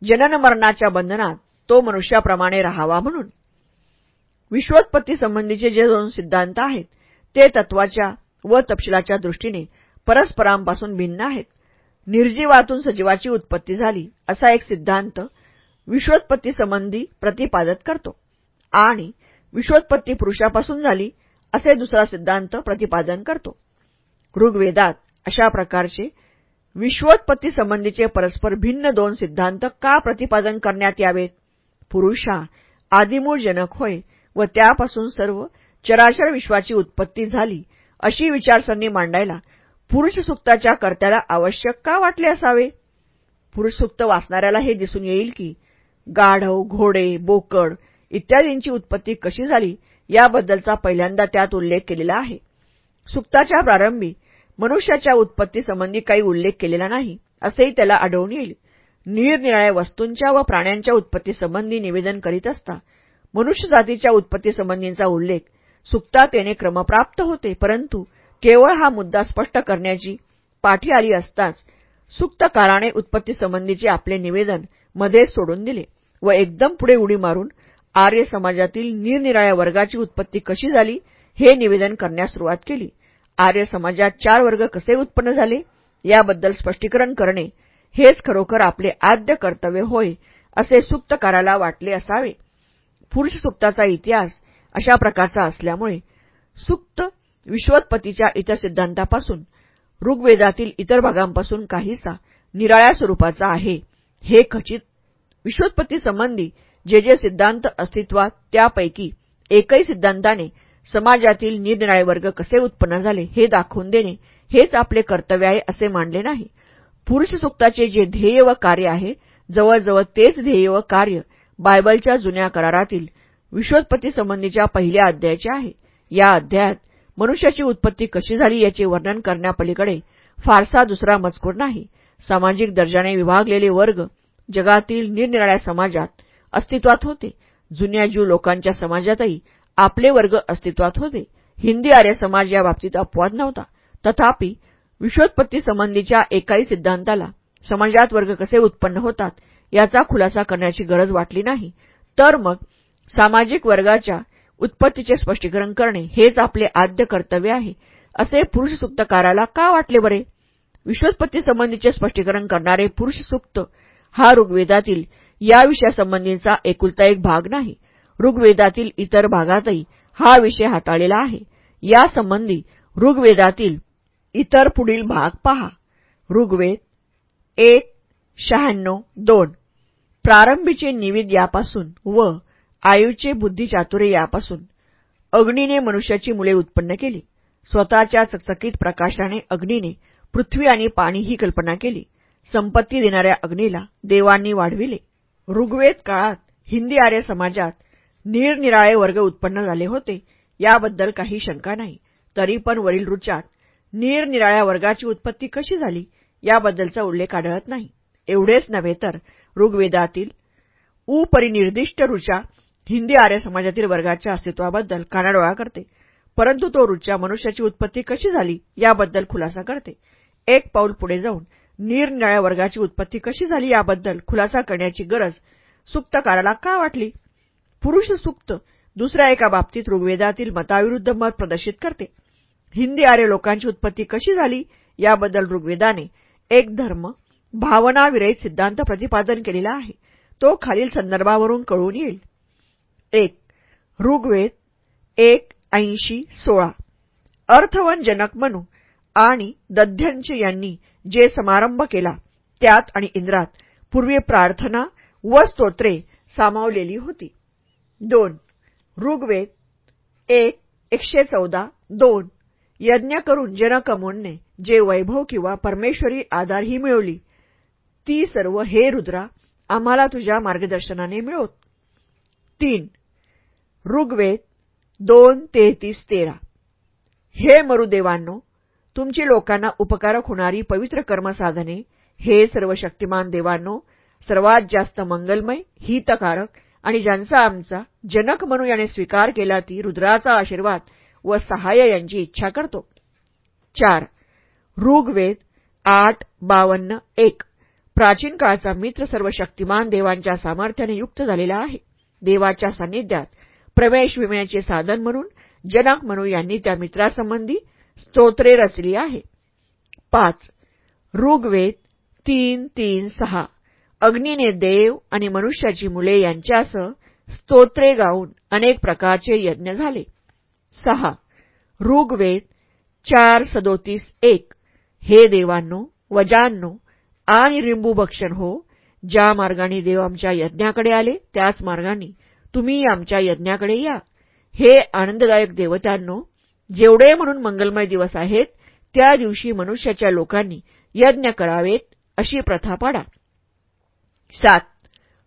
जननमरणाच्या बंधनात तो मनुष्याप्रमाणे राहावा म्हणून. विश्वोत्पत्ती संबंधीचे जे दोन सिद्धांत आहेत ते तत्वाच्या व तपशिलाच्या दृष्टीने परस्परांपासून भिन्न आहेत. निर्जीवातून सजीवाची उत्पत्ती झाली असा एक सिद्धांत विश्वोत्पत्ती संबंधी प्रतिपादत करतो. आणि विश्वोत्पत्ती पुरुषापासून झाली असे दुसरा सिद्धांत प्रतिपादन करतो. ऋग्वेदात अशा प्रकारचे विश्वोत्पत्तीसंबंधीचे परस्पर भिन्न दोन सिद्धांत का प्रतिपादन करण्यात यावेत? पुरुष हा आदिमूळ जनक होय व त्यापासून सर्व चराचर विश्वाची उत्पत्ती झाली अशी विचारसरणी मांडायला पुरुष सुक्ताच्या कर्त्याला आवश्यक का वाटले असावे? पुरुषसुक्त वाचणाऱ्याला हे दिसून येईल की गाढव घोडे बोकड इत्यादींची उत्पत्ती कशी झाली याबद्दलचा पहिल्यांदा त्यात उल्लेख केलेला आहे. सुक्ताच्या प्रारंभी मनुष्याच्या उत्पत्तीसंबंधी काही उल्लेख केलेला नाही असेही त्याला आढळून येईल. निरनिराळ्या वस्तूंच्या व प्राण्यांच्या उत्पत्तीसंबंधी निवेदन करीत असता मनुष्य जातीच्या उल्लेख सुक्तातेने क्रमप्राप्त होते परंतु केवळ हा मुद्दा स्पष्ट करण्याची पाठी आली असताच सुक्तकाराने उत्पत्तीसंबंधीचे आपले निवेदन मध्येच सोडून दिले. व एकदम पुढे उडी मारून आर्य समाजातील निरनिराळ्या वर्गाची उत्पत्ती कशी झाली हे निवेदन करण्यास सुरुवात केली. आर्य समाजात चार वर्ग कसे उत्पन्न झाले याबद्दल स्पष्टीकरण करणे हेच खरोखर आपले आद्य कर्तव्य होय असे सुप्तकाराला वाटले असावे. पुरुष सुक्ताचा इतिहास अशा प्रकारचा असल्यामुळे सुक्त विश्वोत्पत्तीच्या इतर सिद्धांतापासून ऋग्वेदातील इतर भागांपासून काहीसा निराळ्या स्वरूपाचा आहे हे खचित विश्वोत्पत्तीसंबंधी जे जे सिद्धांत अस्तित्वात त्यापैकी एकही सिद्धांताने समाजातील निरनिराळे वर्ग कसे उत्पन्न झाले हे दाखवून देणे हेच आपले कर्तव्य आहे असे मानले नाही. पुरुष सुक्ताचे जे ध्येय व कार्य आहे जवळजवळ तेच ध्येय व कार्य बायबलच्या जुन्या करारातील विश्वोत्पत्तीसंबंधीच्या पहिल्या अध्यायाचे आहे. या अध्यायात मनुष्याची उत्पत्ती कशी झाली याचे वर्णन करण्यापलीकडे फारसा दुसरा मजकूर नाही. सामाजिक दर्जाने विभागलेले वर्ग जगातील निरनिराळ्या समाजात अस्तित्वात होते. जुन्या ज्यू लोकांच्या समाजातही आपले वर्ग अस्तित्वात होते. हिंदी आर्य समाज या बाबतीत अपवाद नव्हता. तथापि विश्वोत्पत्तीसंबंधीच्या एकाही सिद्धांताला समाजात वर्ग कसे उत्पन्न होतात याचा खुलासा करण्याची गरज वाटली नाही. तर मग सामाजिक वर्गाच्या उत्पत्तीचे स्पष्टीकरण करणे हेच आपले आद्य कर्तव्य आहे. असे पुरुष सुक्तकाराला का वाटले बरे? विश्वोत्पत्तीसंबंधीचे स्पष्टीकरण करणारे पुरुष सुक्त हा ऋग्वेदातील या विषयासंबंधीचा एकुलता एक भाग नाही. ऋग्वेदातील इतर भागातही हा विषय हाताळलेला आहे. यासंबंधी ऋग्वेदातील इतर पुढील भाग पहा. ऋग्वेद एक शहाण्णव दोन. प्रारंभीचे निविद यापासून व आयुचे बुद्धिचातुर्य यापासून अग्नीने मनुष्याची मुले उत्पन्न केली. स्वतःच्या चकचकीत प्रकाशाने अग्नीने पृथ्वी आणि पाणी ही कल्पना केली. संपत्ती देणाऱ्या अग्नीला देवांनी वाढविले. ऋग्वेद काळात हिंदी आर्य समाजात निरनिराळे वर्ग उत्पन्न झाले होते. याबद्दल काही शंका नाही. तरी पण वरील रुचात निरनिराळ्या वर्गाची उत्पत्ती कशी झाली याबद्दलचा उल्लेख आढळत नाही. एवढेच नव्हे तर ऋग्वेदातील उपरिनिर्दिष्ट रुचा हिंदी आर्य समाजातील वर्गाच्या अस्तित्वाबद्दल कानाडोळा करते. परंतु तो रुचा मनुष्याची उत्पत्ती कशी झाली याबद्दल खुलासा करते. एक पाऊल पुढे जाऊन निरनिराळ्या वर्गाची उत्पत्ती कशी झाली याबद्दल खुलासा करण्याची गरज सुक्तकाराला का वाटली? पुरुष सुक्त दुसऱ्या एका बाबतीत ऋग्वेदातील मताविरुद्ध मत प्रदर्शित करते. हिंदी आर्य लोकांची उत्पत्ती कशी झाली याबद्दल ऋग्वेदाने एक धर्म भावनाविरहित सिद्धांत प्रतिपादन केलेला आहे. तो खालील संदर्भावरून कळून येईल. एक ऋग्वेद एक ऐंशी सोळा. अर्थवन जनक म्हणू आणि दध्यंश यांनी जे समारंभ केला त्यात आणि इंद्रात पूर्वी प्रार्थना व स्तोत्रे सामावलेली होती. दोन ऋग्वेद एक एकशे चौदा दोन यज्ञ करून जनकमोनने जे वैभव किंवा परमेश्वरी आधार ही मिळवली ती सर्व हे रुद्रा आम्हाला तुझ्या मार्गदर्शनाने मिळवत. तीन ऋग्वेद दोन तेहतीस तेरा हे मरुदेवांनो तुमची लोकांना उपकारक होणारी पवित्र कर्मसाधने हे सर्व शक्तिमान देवांनो सर्वात जास्त मंगलमय हितकारक आणि ज्यांचा आमचा जनक म्हणून याने स्वीकार केला ती रुद्राचा आशीर्वाद व सहाय्य यांची इच्छा करतो. चार. ऋग्वेद आठ बावन्न एक. प्राचीन काळचा मित्र सर्व शक्तिमान देवांच्या सामर्थ्याने युक्त झालेला आहे. देवाच्या सान्निध्यात प्रवेश विम्याचे साधन म्हणून जनक म्हणू यांनी त्या मित्रासंबंधी स्तोत्रे रचली आहे. पाच. ऋग्वेद तीन तीन सहा. अग्नीने देव आणि मनुष्याची मुले यांच्यासह स्तोत्रे गाऊन अनेक प्रकारचे यज्ञ झाले. सहा. ऋग्वेद चार सदोतीस एक. हे देवांनो वजांनो आणि रिंबूभक्षण हो ज्या मार्गाने देव आमच्या यज्ञाकडे आले त्याच मार्गाने तुम्ही आमच्या यज्ञाकडे या. हे आनंददायक देवतांनो जेवढे म्हणून मंगलमय दिवस आहेत त्या दिवशी मनुष्याच्या लोकांनी यज्ञ करावेत अशी प्रथा पाडा. सात.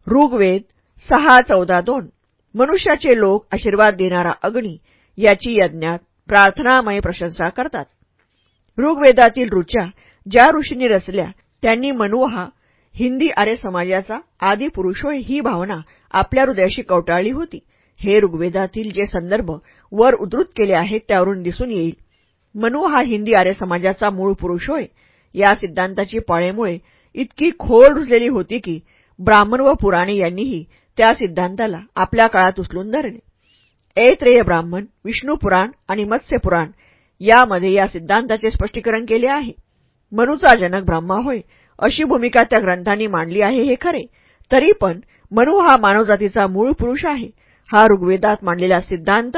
ऋग्वेद सहा चौदा दोन. मनुष्याचे लोक आशीर्वाद देणारा अग्नी याची यज्ञात प्रार्थनामय प्रशंसा करतात. ऋग्वेदातील ऋचा ज्या ऋषींनी रचल्या त्यांनी मनु हा हिंदी आर्य समाजाचा आदिपुरुष होय ही भावना आपल्या हृदयाशी कवटाळली होती. हे ऋग्वेदातील जे संदर्भ वर उद्धृत केले आहेत त्यावरून दिसून येईल. मनु हा हिंदी आर्य समाजाचा मूळ पुरुष होय. या सिद्धांताची पाळेमुळे इतकी खोल रुजलेली होती की ब्राह्मण व पुराणे यांनीही त्या सिद्धांताला आपल्या काळात उचलून धरले. ऐत्रेय ब्राह्मण विष्णू पुराण आणि मत्स्य पुराण यामध्ये या सिद्धांताचे स्पष्टीकरण केले आहे. मनुचा जनक ब्रह्मा होय अशी भूमिका त्या ग्रंथांनी मांडली आहे हे खरे. तरी पण मनु हा मानवजातीचा मूळ पुरुष आहे. हा ऋग्वेदात मांडलेला सिद्धांत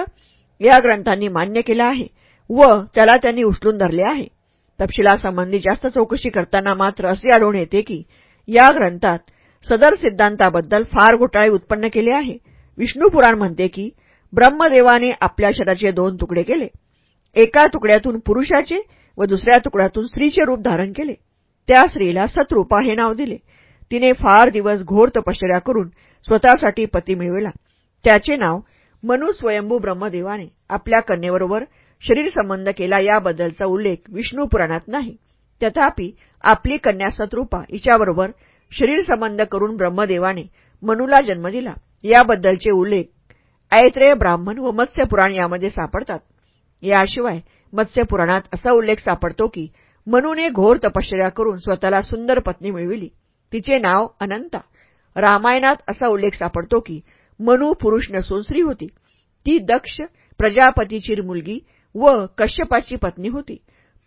या ग्रंथांनी मान्य केला आहे व त्याला त्यांनी उचलून धरले आहे. तपशिलासंबंधी जास्त चौकशी करताना मात्र असे आढळून येते की या ग्रंथात सदर सिद्धांताबद्दल फार घोटाळे उत्पन्न केले आहे. विष्णू पुराण म्हणते की ब्रह्मदेवाने आपल्या शरीराचे दोन तुकडे केले. एका तुकड्यातून पुरुषाचे व दुसऱ्या तुकड्यातून स्त्रीचे रूप धारण केले. त्या स्त्रीला सतरूपा हे नाव दिले. तिने फार दिवस घोर तपश्चर्या करून स्वतःसाठी पती मिळविला. त्याचे नाव मनु स्वयंभू ब्रह्मदेवाने आपल्या कन्येबरोबर शरीर संबंध केला याबद्दलचा उल्लेख विष्णू पुराणात नाही. तथापि आपली कन्या सतरूपा हिच्याबरोबर शरीर संबंध करून ब्रह्मदेवाने मनुला जन्म दिला. याबद्दलचे उल्लेख ऐत्रेय ब्राह्मण व मत्स्यपुराण यामध्ये सापडतात. याशिवाय मत्स्यपुराणात असा उल्लेख सापडतो की मनुने घोर तपश्चर्या करून स्वतःला सुंदर पत्नी मिळविली. तिचे नाव अनंता. रामायणात असा उल्लेख सापडतो की मनु पुरुष नसून स्त्री होती. ती दक्ष प्रजापतीची मुलगी व कश्यपाची पत्नी होती.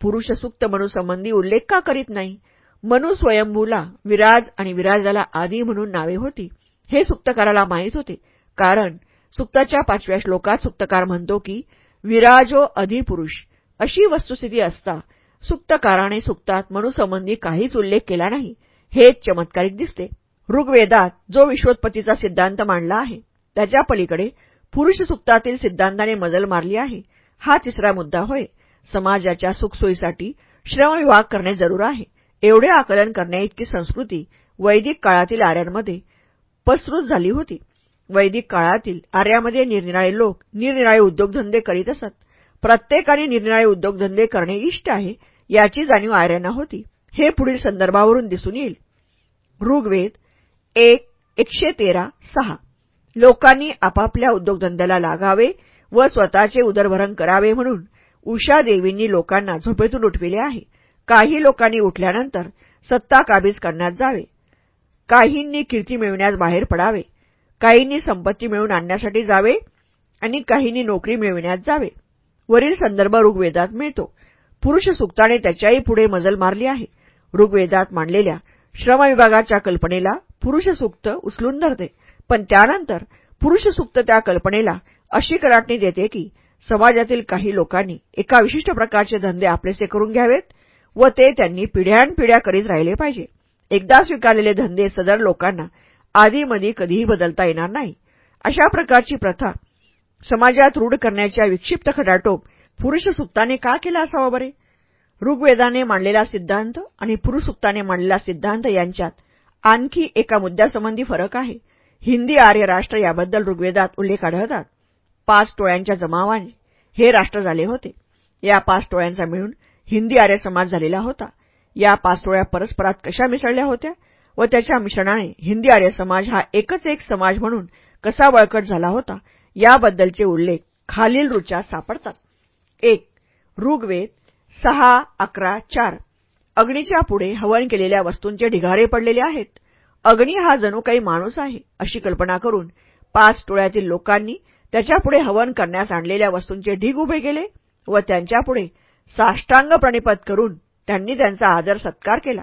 पुरुष सुक्त मनुसंबंधी उल्लेख का करीत नाही? मनु स्वयंभूला विराज आणि विराजाला आदी म्हणून नावे होती. हे सुक्तकाराला माहीत होते. कारण सुक्ताच्या पाचव्या श्लोकात सुक्तकार म्हणतो की विराजो अधिपुरुष अशी वस्तुस्थिती असता सुक्तकाराने सुक्तात मनुसंबंधी काहीच उल्लेख केला नाही. हेच चमत्कारिक दिसते. ऋग्वेदात जो विश्वोत्पत्तीचा सिद्धांत मांडला आहे त्याच्या पलीकडे पुरुष सुक्तातील सिद्धांताने मजल मारली आहे. हा तिसरा मुद्दा होय. समाजाच्या सुखसोयीसाठी श्रमविभाग करणे जरूर आहे. एवढे आकलन करण्याइतकी संस्कृती वैदिक काळातील आर्यांमध्ये पसरूत झाली होती. वैदिक काळातील आर्यामध्ये निरनिराळे लोक निरनिराळे उद्योगधंदे करीत असत. प्रत्येकाने निरनिराळे उद्योगधंदे करणे इष्ट आहे याची जाणीव आर्यांना होती. हे पुढील संदर्भावरून दिसून येईल. ऋग्वेद एक एकशे तेरा सहा. लोकांनी आपापल्या उद्योगधंद्याला लागावे व स्वतःचे उदरभरण करावे म्हणून उषा देवींनी लोकांना झोपेतून उठविले आहे. काही लोकांनी उठल्यानंतर सत्ता काबीज करण्यात जावे. काहींनी कीर्ती मिळविण्यास बाहेर पडावे. काहींनी संपत्ती मिळवून आणण्यासाठी जावे आणि काहींनी नोकरी मिळविण्यात जावे. वरील संदर्भ ऋग्वेदात मिळतो. पुरुष सुक्ताने त्याच्याही पुढे मजल मारली आहे. ऋग्वेदात मांडलेल्या श्रमविभागाच्या कल्पनेला पुरुष सुक्त उचलून धरते. पण त्यानंतर पुरुष सुक्त त्या कल्पनेला अशी कलाटणी देते की समाजातील काही लोकांनी एका विशिष्ट प्रकारचे धंदे आपलेसे करून घ्यावेत व ते त्यांनी पिढ्यानपिढ्या करीत राहिले पाहिजे. एकदा स्वीकारलेले धंदे सदर लोकांना आधीमधी कधीही बदलता येणार नाही. अशा प्रकारची प्रथा समाजात रूढ करण्याच्या विक्षिप्त खडाटोप पुरुष सुक्ताने का केला असावा बरे? ऋग्वेदाने मांडलेला सिद्धांत आणि पुरुषसुक्ताने मांडलेला सिद्धांत यांच्यात आणखी एका मुद्द्यासंबंधी फरक आहे. हिंदी आर्य राष्ट्र याबद्दल ऋग्वेदात उल्लेख आढळतात. पाच टोळ्यांच्या जमावाने हे राष्ट्र झाले होते. या पाच टोळ्यांचा मिळून हिंदी आर्य समाज झालेला होता. या पाच टोळ्या परस्परात कशा मिसळल्या होत्या व त्याच्या मिश्रणाने हिंदी आर्य समाज हा एकच एक समाज म्हणून कसा बळकट झाला होता याबद्दलचे उल्लेख खालील रुचा सापडतात. एक ऋग्वेद सहा अकरा चार. अग्नीच्या पुढे हवन केलेल्या वस्तूंचे ढिगारे पडलेले आहेत. अग्नी हा जणू काही माणूस आहे अशी कल्पना करून पाच टोळ्यातील लोकांनी त्याच्यापुढे हवन करण्यास आणलेल्या वस्तूंचे ढीग उभे केले व त्यांच्यापुढे साष्टांग प्रणिपत करून त्यांनी त्यांचा आदर सत्कार केला.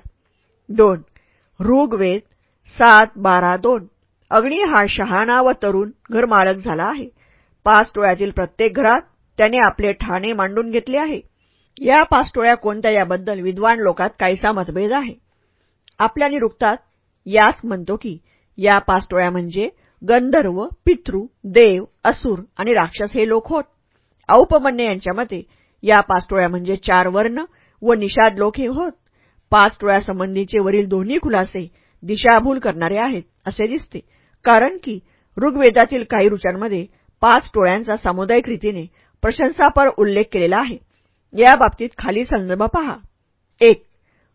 दोन ऋग्वेद सात बारा दोन. अग्नी हा शहाणा व तरुण घरमालक झाला आहे. पाच टोळ्यातील प्रत्येक घरात त्याने आपले ठाणे मांडून घेतले आहे. या पाच टोळ्या कोणत्या याबद्दल विद्वान लोकात काहीसा मतभेद आहे? आपल्या निरुक्तात यास म्हणतो की या पाच टोळ्या म्हणजे गंधर्व पितृ देव असुर आणि राक्षस हे लोक होत. औपमन्य यांच्या मते या पाच टोळ्या म्हणजे चार वर्ण व निषाद लोक हे होत. पाच टोळ्यासंबंधीचे वरील दोन्ही खुलासे दिशाभूल करणारे आहेत असे दिसते. कारण की ऋग्वेदातील काही रुचांमध्ये पाच टोळ्यांचा सामुदायिक रीतीने प्रशंसापर उल्लेख केलेला आहे. या बाबतीत खाली संदर्भ पहा. एक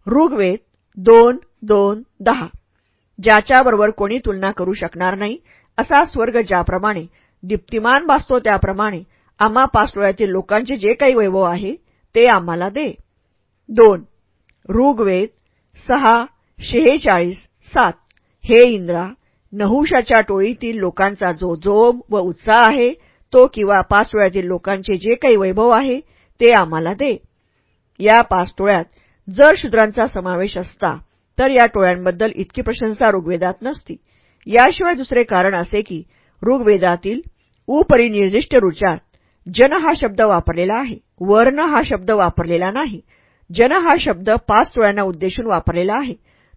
ऋग्वेद दोन दोन दहा. ज्याच्याबरोबर कोणी तुलना करू शकणार नाही असा स्वर्ग ज्याप्रमाणे दीप्तिमान भासतो त्याप्रमाणे आम्हा पाचडोळ्यातील लोकांचे जे काही वैभव आहे ते आम्हाला दे. दोन ऋग्वेद सहा शेहेचाळीस सात. हे इंद्रा नहुषाच्या टोळीतील लोकांचा जो जोम व उत्साह आहे तो किंवा पाचडोळ्यातील लोकांचे जे काही वैभव आहे ते आम्हाला दे. या पाच टोळ्यात जर शूद्रांचा समावेश असता तर या टोळ्यांबद्दल इतकी प्रशंसा ऋग्वेदात नसती. याशिवाय दुसरे कारण असे की ऋग्वेदातील उपरिनिर्दिष्ट रुचात जन हा शब्द वापरलेला आहे वर्ण हा शब्द वापरलेला नाही. जन हा शब्द पाच टोळ्यांना उद्देशून वापरलेला आहे.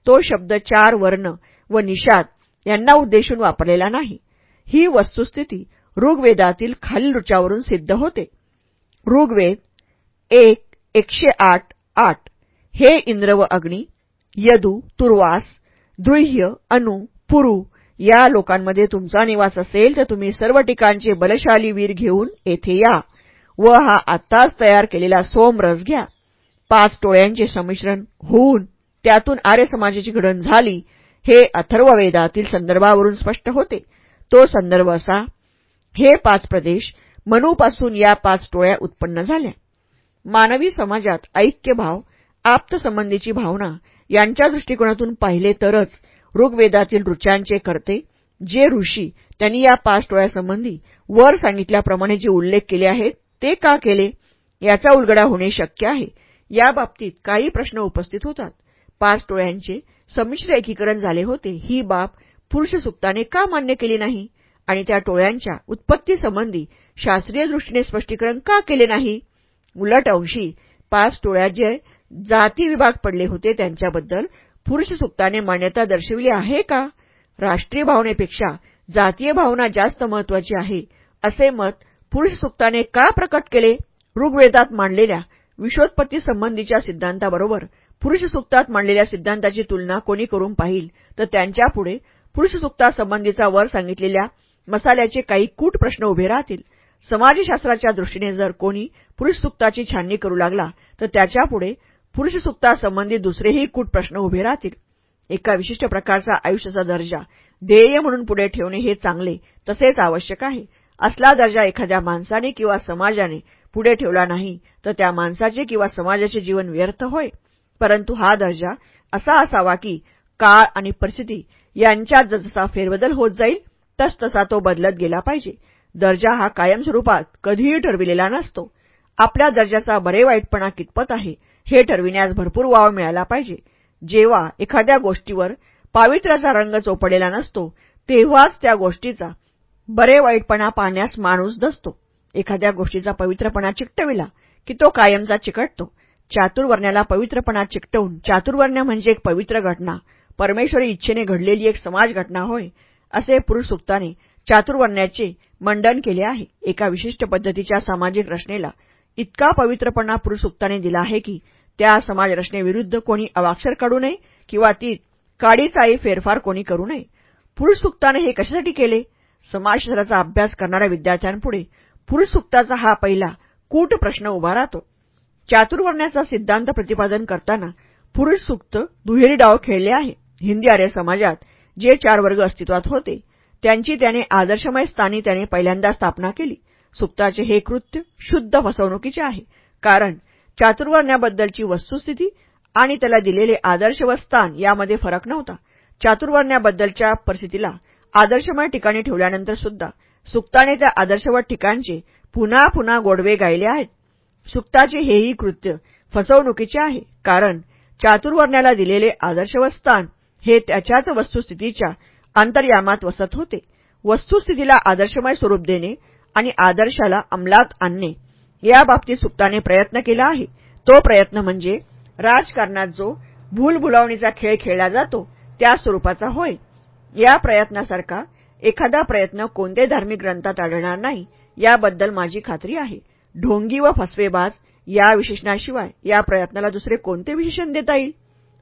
तो शब्द चार वर्ण व निषाद यांना उद्देशून वापरलेला नाही. ही वस्तुस्थिती ऋग्वेदातील खालील रुचावरून सिद्ध होते. ऋग्वेद एक एकशे आठ आठ. हे इंद्र व अग्नी यदू तुर्वास दृह्य अनु पुरु या लोकांमध्ये तुमचा निवास असेल तर तुम्ही सर्व ठिकाणचे बलशाली वीर घेऊन येथे या व हा आत्ताच तयार केलेला सोमरस घ्या. पाच टोळ्यांचे संमिश्रण होऊन त्यातून आर्य समाजाची घडण झाली हे अथर्ववेदातील संदर्भावरून स्पष्ट होते. तो संदर्भ असा हे पाच प्रदेश मनूपासून या पाच टोळ्या उत्पन्न झाल्या. मानवी समाजात ऐक्यभाव आप्तसंबंधीची भावना यांच्या दृष्टिकोनातून पाहिले तरच ऋग्वेदातील ऋचांचे करते जे ऋषी त्यांनी या पाच टोळ्यासंबंधी वर सांगितल्याप्रमाणे जे उल्लेख केले आहेत ते का केले? याचा उलगडा होणे शक्य आहे. याबाबतीत काही प्रश्न उपस्थित होतात. पाच टोळ्यांचे संमिश्र एकीकरण झाले होते. ही बाब पुरुषसुक्ताने का मान्य केली नाही? आणि त्या टोळ्यांच्या उत्पत्तीसंबंधी शास्त्रीय दृष्टीने स्पष्टीकरण का केले नाही? उलट अंशी पाच टोळ्यात जे जाती विभाग पडले होते त्यांच्याबद्दल पुरुष सुक्ताने मान्यता दर्शविली आहे का? राष्ट्रीय भावनेपेक्षा जातीय भावना जास्त महत्वाची आहे असे मत पुरुष सुक्ताने का प्रकट केले? ऋग्वेदात मांडलेल्या विश्वोत्पत्ती संबंधीच्या सिद्धांताबरोबर पुरुष सुक्तात मांडलेल्या सिद्धांताची तुलना कोणी करून पाहिल? तर त्यांच्यापुढे पुरुष सुक्तासंबंधीचा वर सांगितलेल्या मसाल्याचे काही कूट प्रश्न उभे राहतील. समाजशास्त्राच्या दृष्टीने जर कोणी पुरुष सुक्ताची छाननी करू लागला तर त्याच्यापुढे पुरुष सुक्तासंबंधी दुसरेही कूट प्रश्न उभे राहतील. एका विशिष्ट प्रकारचा आयुष्याचा दर्जा ध्येय म्हणून पुढे ठेवणे हे चांगले तसेच आवश्यक आहे. असला दर्जा एखाद्या माणसाने किंवा समाजाने पुढे ठेवला नाही तर त्या माणसाचे किंवा समाजाचे जीवन व्यर्थ होय. परंतु हा दर्जा असा असावा की काळ आणि परिस्थिती यांच्यात जसा फेरबदल होत जाईल तसतसा तो बदलत गेला पाहिजे. दर्जा हा कायमस्वरूपात कधीही ठरविलेला नसतो. आपल्या दर्जाचा बरे वाईटपणा कितपत आहे हे ठरविण्यास भरपूर वाव मिळाला पाहिजे. जेव्हा एखाद्या गोष्टीवर पावित्र्याचा रंग चोपडलेला नसतो तेव्हाच त्या गोष्टीचा बरे वाईटपणा पाहण्यास माणूस दसतो एखाद्या गोष्टीचा पवित्रपणा चिकटविला की तो कायमचा चिकटतो. चातुर्वर्ण्याला पवित्रपणा चिकटवून चातुर्वर्ण्य म्हणजे एक पवित्र घटना परमेश्वरी इच्छेने घडलेली एक समाज घटना होय असे पुरुष सुक्ताने चातुर्वर्ण्याचे मंडन केले आहे. एका विशिष्ट पद्धतीच्या सामाजिक रचनेला इतका पवित्रपणा पुरुष सुक्ताने दिला आहे की त्या समाज रचनेविरुद्ध कोणी अवाक्षर काढू नये किंवा ती काडीचाही फेरफार कोणी करू नये. पुरुषसुक्ताने हे कशासाठी केले? समाजशास्त्राचा अभ्यास करणाऱ्या विद्यार्थ्यांपुढे पुरुषसुक्ताचा हा पहिला कूट प्रश्न उभा राहतो. चातुर्वर्ण्याचा सिद्धांत प्रतिपादन करताना पुरुषसुक्त दुहेरी डाव खेळले आहे. हिंदी आर्य समाजात जे चार वर्ग अस्तित्वात होते त्यांची त्याने आदर्शमय स्थानी त्याने पहिल्यांदा स्थापना केली. सुक्ताचे हे कृत्य शुद्ध फसवणुकीचे आहे. कारण चातुर्वर्ण्याबद्दलची वस्तुस्थिती आणि त्याला दिलेले आदर्श व स्थान यामध्ये फरक नव्हता. चातुर्वर्ण्याबद्दलच्या परिस्थितीला आदर्शमय ठिकाणी ठेवल्यानंतर सुद्धा सुक्ताने त्या आदर्शवत ठिकाणचे पुन्हा पुन्हा गोडवे गायले आहेत. सुक्ताचे हेही कृत्य फसवणुकीचे आहे. कारण चातुर्वर्ण्याला दिलेले आदर्शवत स्थान हे त्याच्याच वस्तुस्थितीच्या अंतर्यामात वसत होते. वस्तुस्थितीला आदर्शमय स्वरूप देणे आणि आदर्शाला अंमलात आणणे याबाबतीत सुक्ताने प्रयत्न केला आहे. तो प्रयत्न म्हणजे राजकारणात जो भूलभुलावणीचा खेळ खेळला जातो त्या स्वरूपाचा होय. या प्रयत्नासारखा एखादा प्रयत्न कोणते धार्मिक ग्रंथात आढळणार नाही याबद्दल माझी खात्री आहे. ढोंगी व फसवेबाज या विशेषणाशिवाय या प्रयत्नाला दुसरे कोणते विशेषण देता येईल?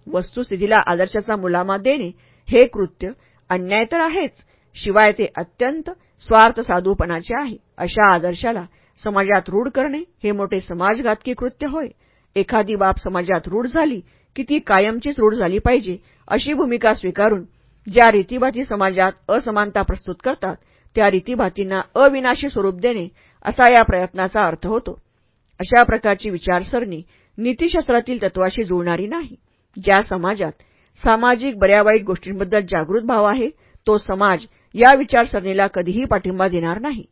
वस्तुस्थितीला आदर्शाचा मुलामा देणे हे कृत्य अन्याय तर आहेच. शिवाय ते अत्यंत स्वार्थ साधूपणाचे आहे. अशा आदर्शाला समाजात रूढ करणे हे मोठे समाजघातकी कृत्य होय. एखादी बाब समाजात रूढ झाली की ती कायमचीच रूढ झाली पाहिजे अशी भूमिका स्वीकारून ज्या रीतीभाती समाजात असमानता प्रस्तुत करतात त्या रीतीभातींना अविनाशी स्वरूप देणे असा या प्रयत्नाचा अर्थ होतो. अशा प्रकारची विचारसरणी नीतीशास्त्रातील तत्वाशी जुळणारी नाही. ज्या समाजात सामाजिक बऱ्यावाईट गोष्टींबद्दल जागृत भाव आहे. तो समाज या विचारसरणीला कधीही पाठिंबा देणार नाही.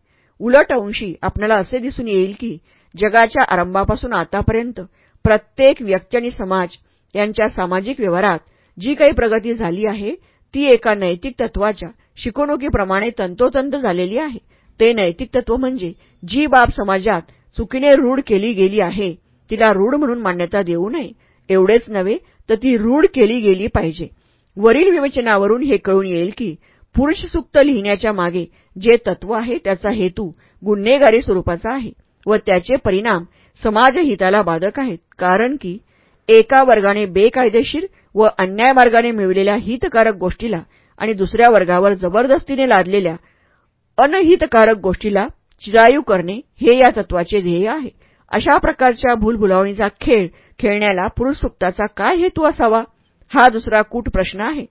उलट अंशी आपल्याला असे दिसून येईल की जगाच्या आरंभापासून आतापर्यंत प्रत्येक व्यक्ती आणि समाज यांच्या सामाजिक व्यवहारात जी काही प्रगती झाली आहे ती एका नैतिक तत्वाच्या शिकवणुकीप्रमाणे तंतोतंत झालेली आहे. ते नैतिक तत्व म्हणजे जी बाब समाजात चुकीने रूढ केली गेली आहे तिला रूढ म्हणून मान्यता देऊ नये. एवढेच नव्हे तर ती रूढ केली गेली पाहिजे. वरील विवेचनावरून हे कळून येईल की पुरुष सुक्त लिहिण्याच्या मागे जे तत्व आहे त्याचा हेतू गुन्हेगारी स्वरूपाचा आहे व त्याचे परिणाम समाजहिताला बाधक आहेत. कारण की एका वर्गाने बेकायदेशीर व अन्याय मार्गाने मिळवलेल्या हितकारक गोष्टीला आणि दुसऱ्या वर्गावर जबरदस्तीने लादलेल्या अनहितकारक गोष्टीला चिरायू करणे हे या तत्वाचे ध्येय आहे. अशा प्रकारच्या भूलभुलावणीचा खेळ खेळण्याला पुरुष सुक्ताचा काय हेतू असावा? हा दुसरा कूट प्रश्न आहे.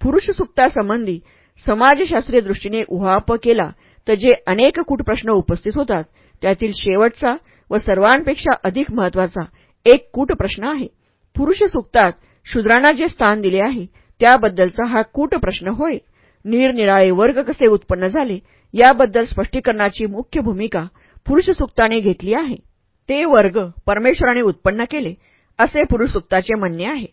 पुरुष सुक्तासंबंधी समाजशास्त्रीय दृष्टीने उहाप केला तर जे अनेक कूट प्रश्न उपस्थित होतात त्यातील शेवटचा व सर्वांपेक्षा अधिक महत्त्वाचा एक कूट प्रश्न आहे. पुरुष सुक्तात शूद्रांना जे स्थान दिले आहे त्याबद्दलचा हा कूट प्रश्न होय. निरनिराळे वर्ग कसे उत्पन्न झाले याबद्दल स्पष्टीकरणाची मुख्य भूमिका पुरुष सुक्ताने घेतली आहे. ते वर्ग परमेश्वराने उत्पन्न केले असे पुरुष सुक्ताचे म्हणणे आहे.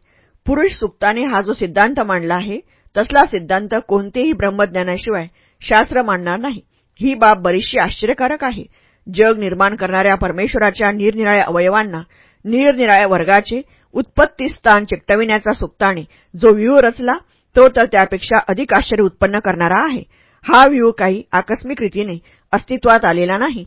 पुरुष सुक्ताने हा जो सिद्धांत मांडला आहे तसला सिद्धांत कोणतेही ब्रह्मज्ञानाशिवाय शास्त्र मांडणार नाही. ही बाब बरीचशी आश्चर्यकारक आहे. जग निर्माण करणाऱ्या परमेश्वराच्या निरनिराळ्या अवयवांना निरनिराळ्या वर्गाचे उत्पत्ती स्थान चिकटविण्याचा सुक्ताने जो व्यूह रचला तो तर त्यापेक्षा अधिक आश्चर्य उत्पन्न करणारा आहे. हा व्यूह काही आकस्मिक रीतीने अस्तित्वात आलेला नाही.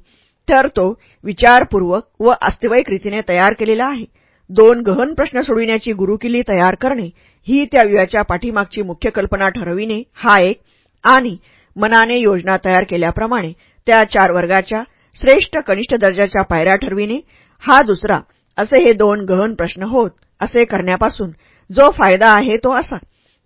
तर तो विचारपूर्वक व अस्तिवैक रीतीने तयार केलेला आहे. दोन गहन प्रश्न सोडविण्याची गुरुकिल्ली तयार करणे ही त्या व्यूहाच्या पाठीमागची मुख्य कल्पना ठरविणे हा एक. आणि मनाने योजना तयार केल्याप्रमाणे त्या चार वर्गाच्या श्रेष्ठ कनिष्ठ दर्जाच्या पायऱ्या ठरविणे हा दुसरा. असे हे दोन गहन प्रश्न होत असे करण्यापासून जो फायदा आहे तो असा.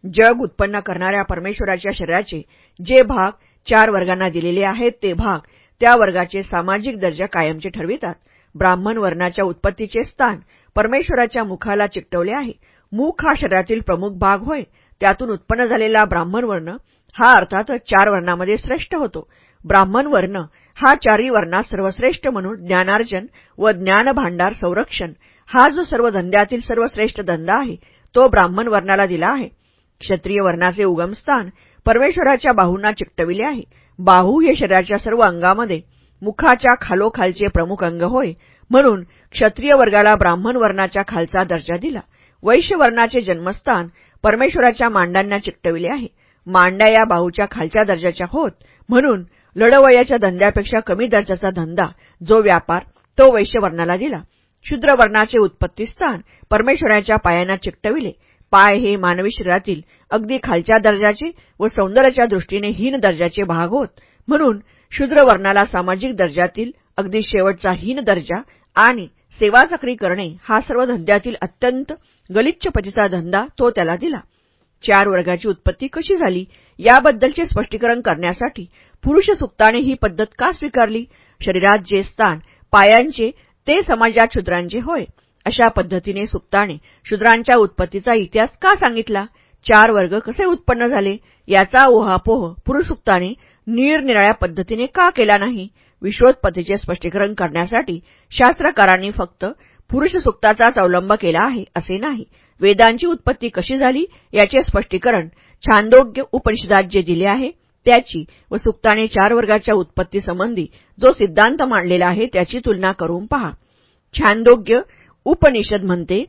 जग उत्पन्न करणाऱ्या परमेश्वराच्या शरीराचे जे भाग चार वर्गांना दिलेले आहेत ते भाग त्या वर्गाचे सामाजिक दर्जा कायमचे ठरवितात. ब्राह्मण वर्णाच्या उत्पत्तीचे स्थान परमेश्वराच्या मुखाला चिकटवले आहे. मुख हा शरीरातील प्रमुख भाग होय. त्यातून उत्पन्न झालेला ब्राह्मण वर्ण हा अर्थातच चार वर्णामध्ये श्रेष्ठ होतो. ब्राह्मण वर्ण हा चारही वर्णात सर्वश्रेष्ठ म्हणून ज्ञानार्जन व ज्ञानभांडार संरक्षण हा जो सर्व धंद्यातील सर्वश्रेष्ठ धंदा आहे तो ब्राह्मण वर्णाला दिला आहे. क्षत्रिय वर्णाचे उगमस्थान परमेश्वराच्या बाहूंना चिकटविले आहे. बाहू हे शरीराच्या सर्व अंगामध्ये मुखाच्या खालोखालचे प्रमुख अंग होय. म्हणून क्षत्रिय वर्गाला ब्राह्मण वर्णाच्या खालचा दर्जा दिला. वैश्य वर्णाचे जन्मस्थान परमेश्वराच्या मांडांना चिकटविले आहे. मांड्या या बाहूच्या खालच्या दर्जाच्या होत. म्हणून लढवयाच्या धंद्यापेक्षा कमी दर्जाचा धंदा जो व्यापार तो वैश्यवर्णाला दिला. शूद्रवर्णाचे उत्पत्तीस्थान परमेश्वराच्या पायांना चिकटविले. पाय हे मानवी शरीरातील अगदी खालच्या दर्जाचे व सौंदर्याच्या दृष्टीने हीन दर्जाचे भाग होत. म्हणून शूद्रवर्णाला सामाजिक दर्जातील अगदी शेवटचा हीन दर्जा आणि सेवाचक्री करणे हा सर्व धंद्यातील अत्यंत गलिच्छपतीचा धंदा तो त्याला दिला. चार वर्गाची उत्पत्ती कशी झाली याबद्दलचे स्पष्टीकरण करण्यासाठी पुरुष सुक्ताने ही पद्धत का स्वीकारली? शरीरात जे स्थान पायांचे ते समाजात शूद्रांचे होय. अशा पद्धतीने सुक्ताने शूद्रांच्या उत्पत्तीचा इतिहास का सांगितला? चार वर्ग कसे उत्पन्न झाले? याचा ओहापोह पुरुषसुक्ताने निरनिराळ्या पद्धतीने का केला नाही? विश्वोत्पत्तीचे स्पष्टीकरण करण्यासाठी शास्त्रकारांनी फक्त पुरुष सुक्ताचाच अवलंब केला आहे असे नाही. वेदांची उत्पत्ती कशी झाली? याचे स्पष्टीकरण छांदोग्य उपनिषदात जे दिले आहे त्याची व सुक्ताने चार वर्गाच्या उत्पत्तीसंबंधी जो सिद्धांत मांडलेला आहे त्याची तुलना करून पहा. छांदोग्य उपनिषद म्हणते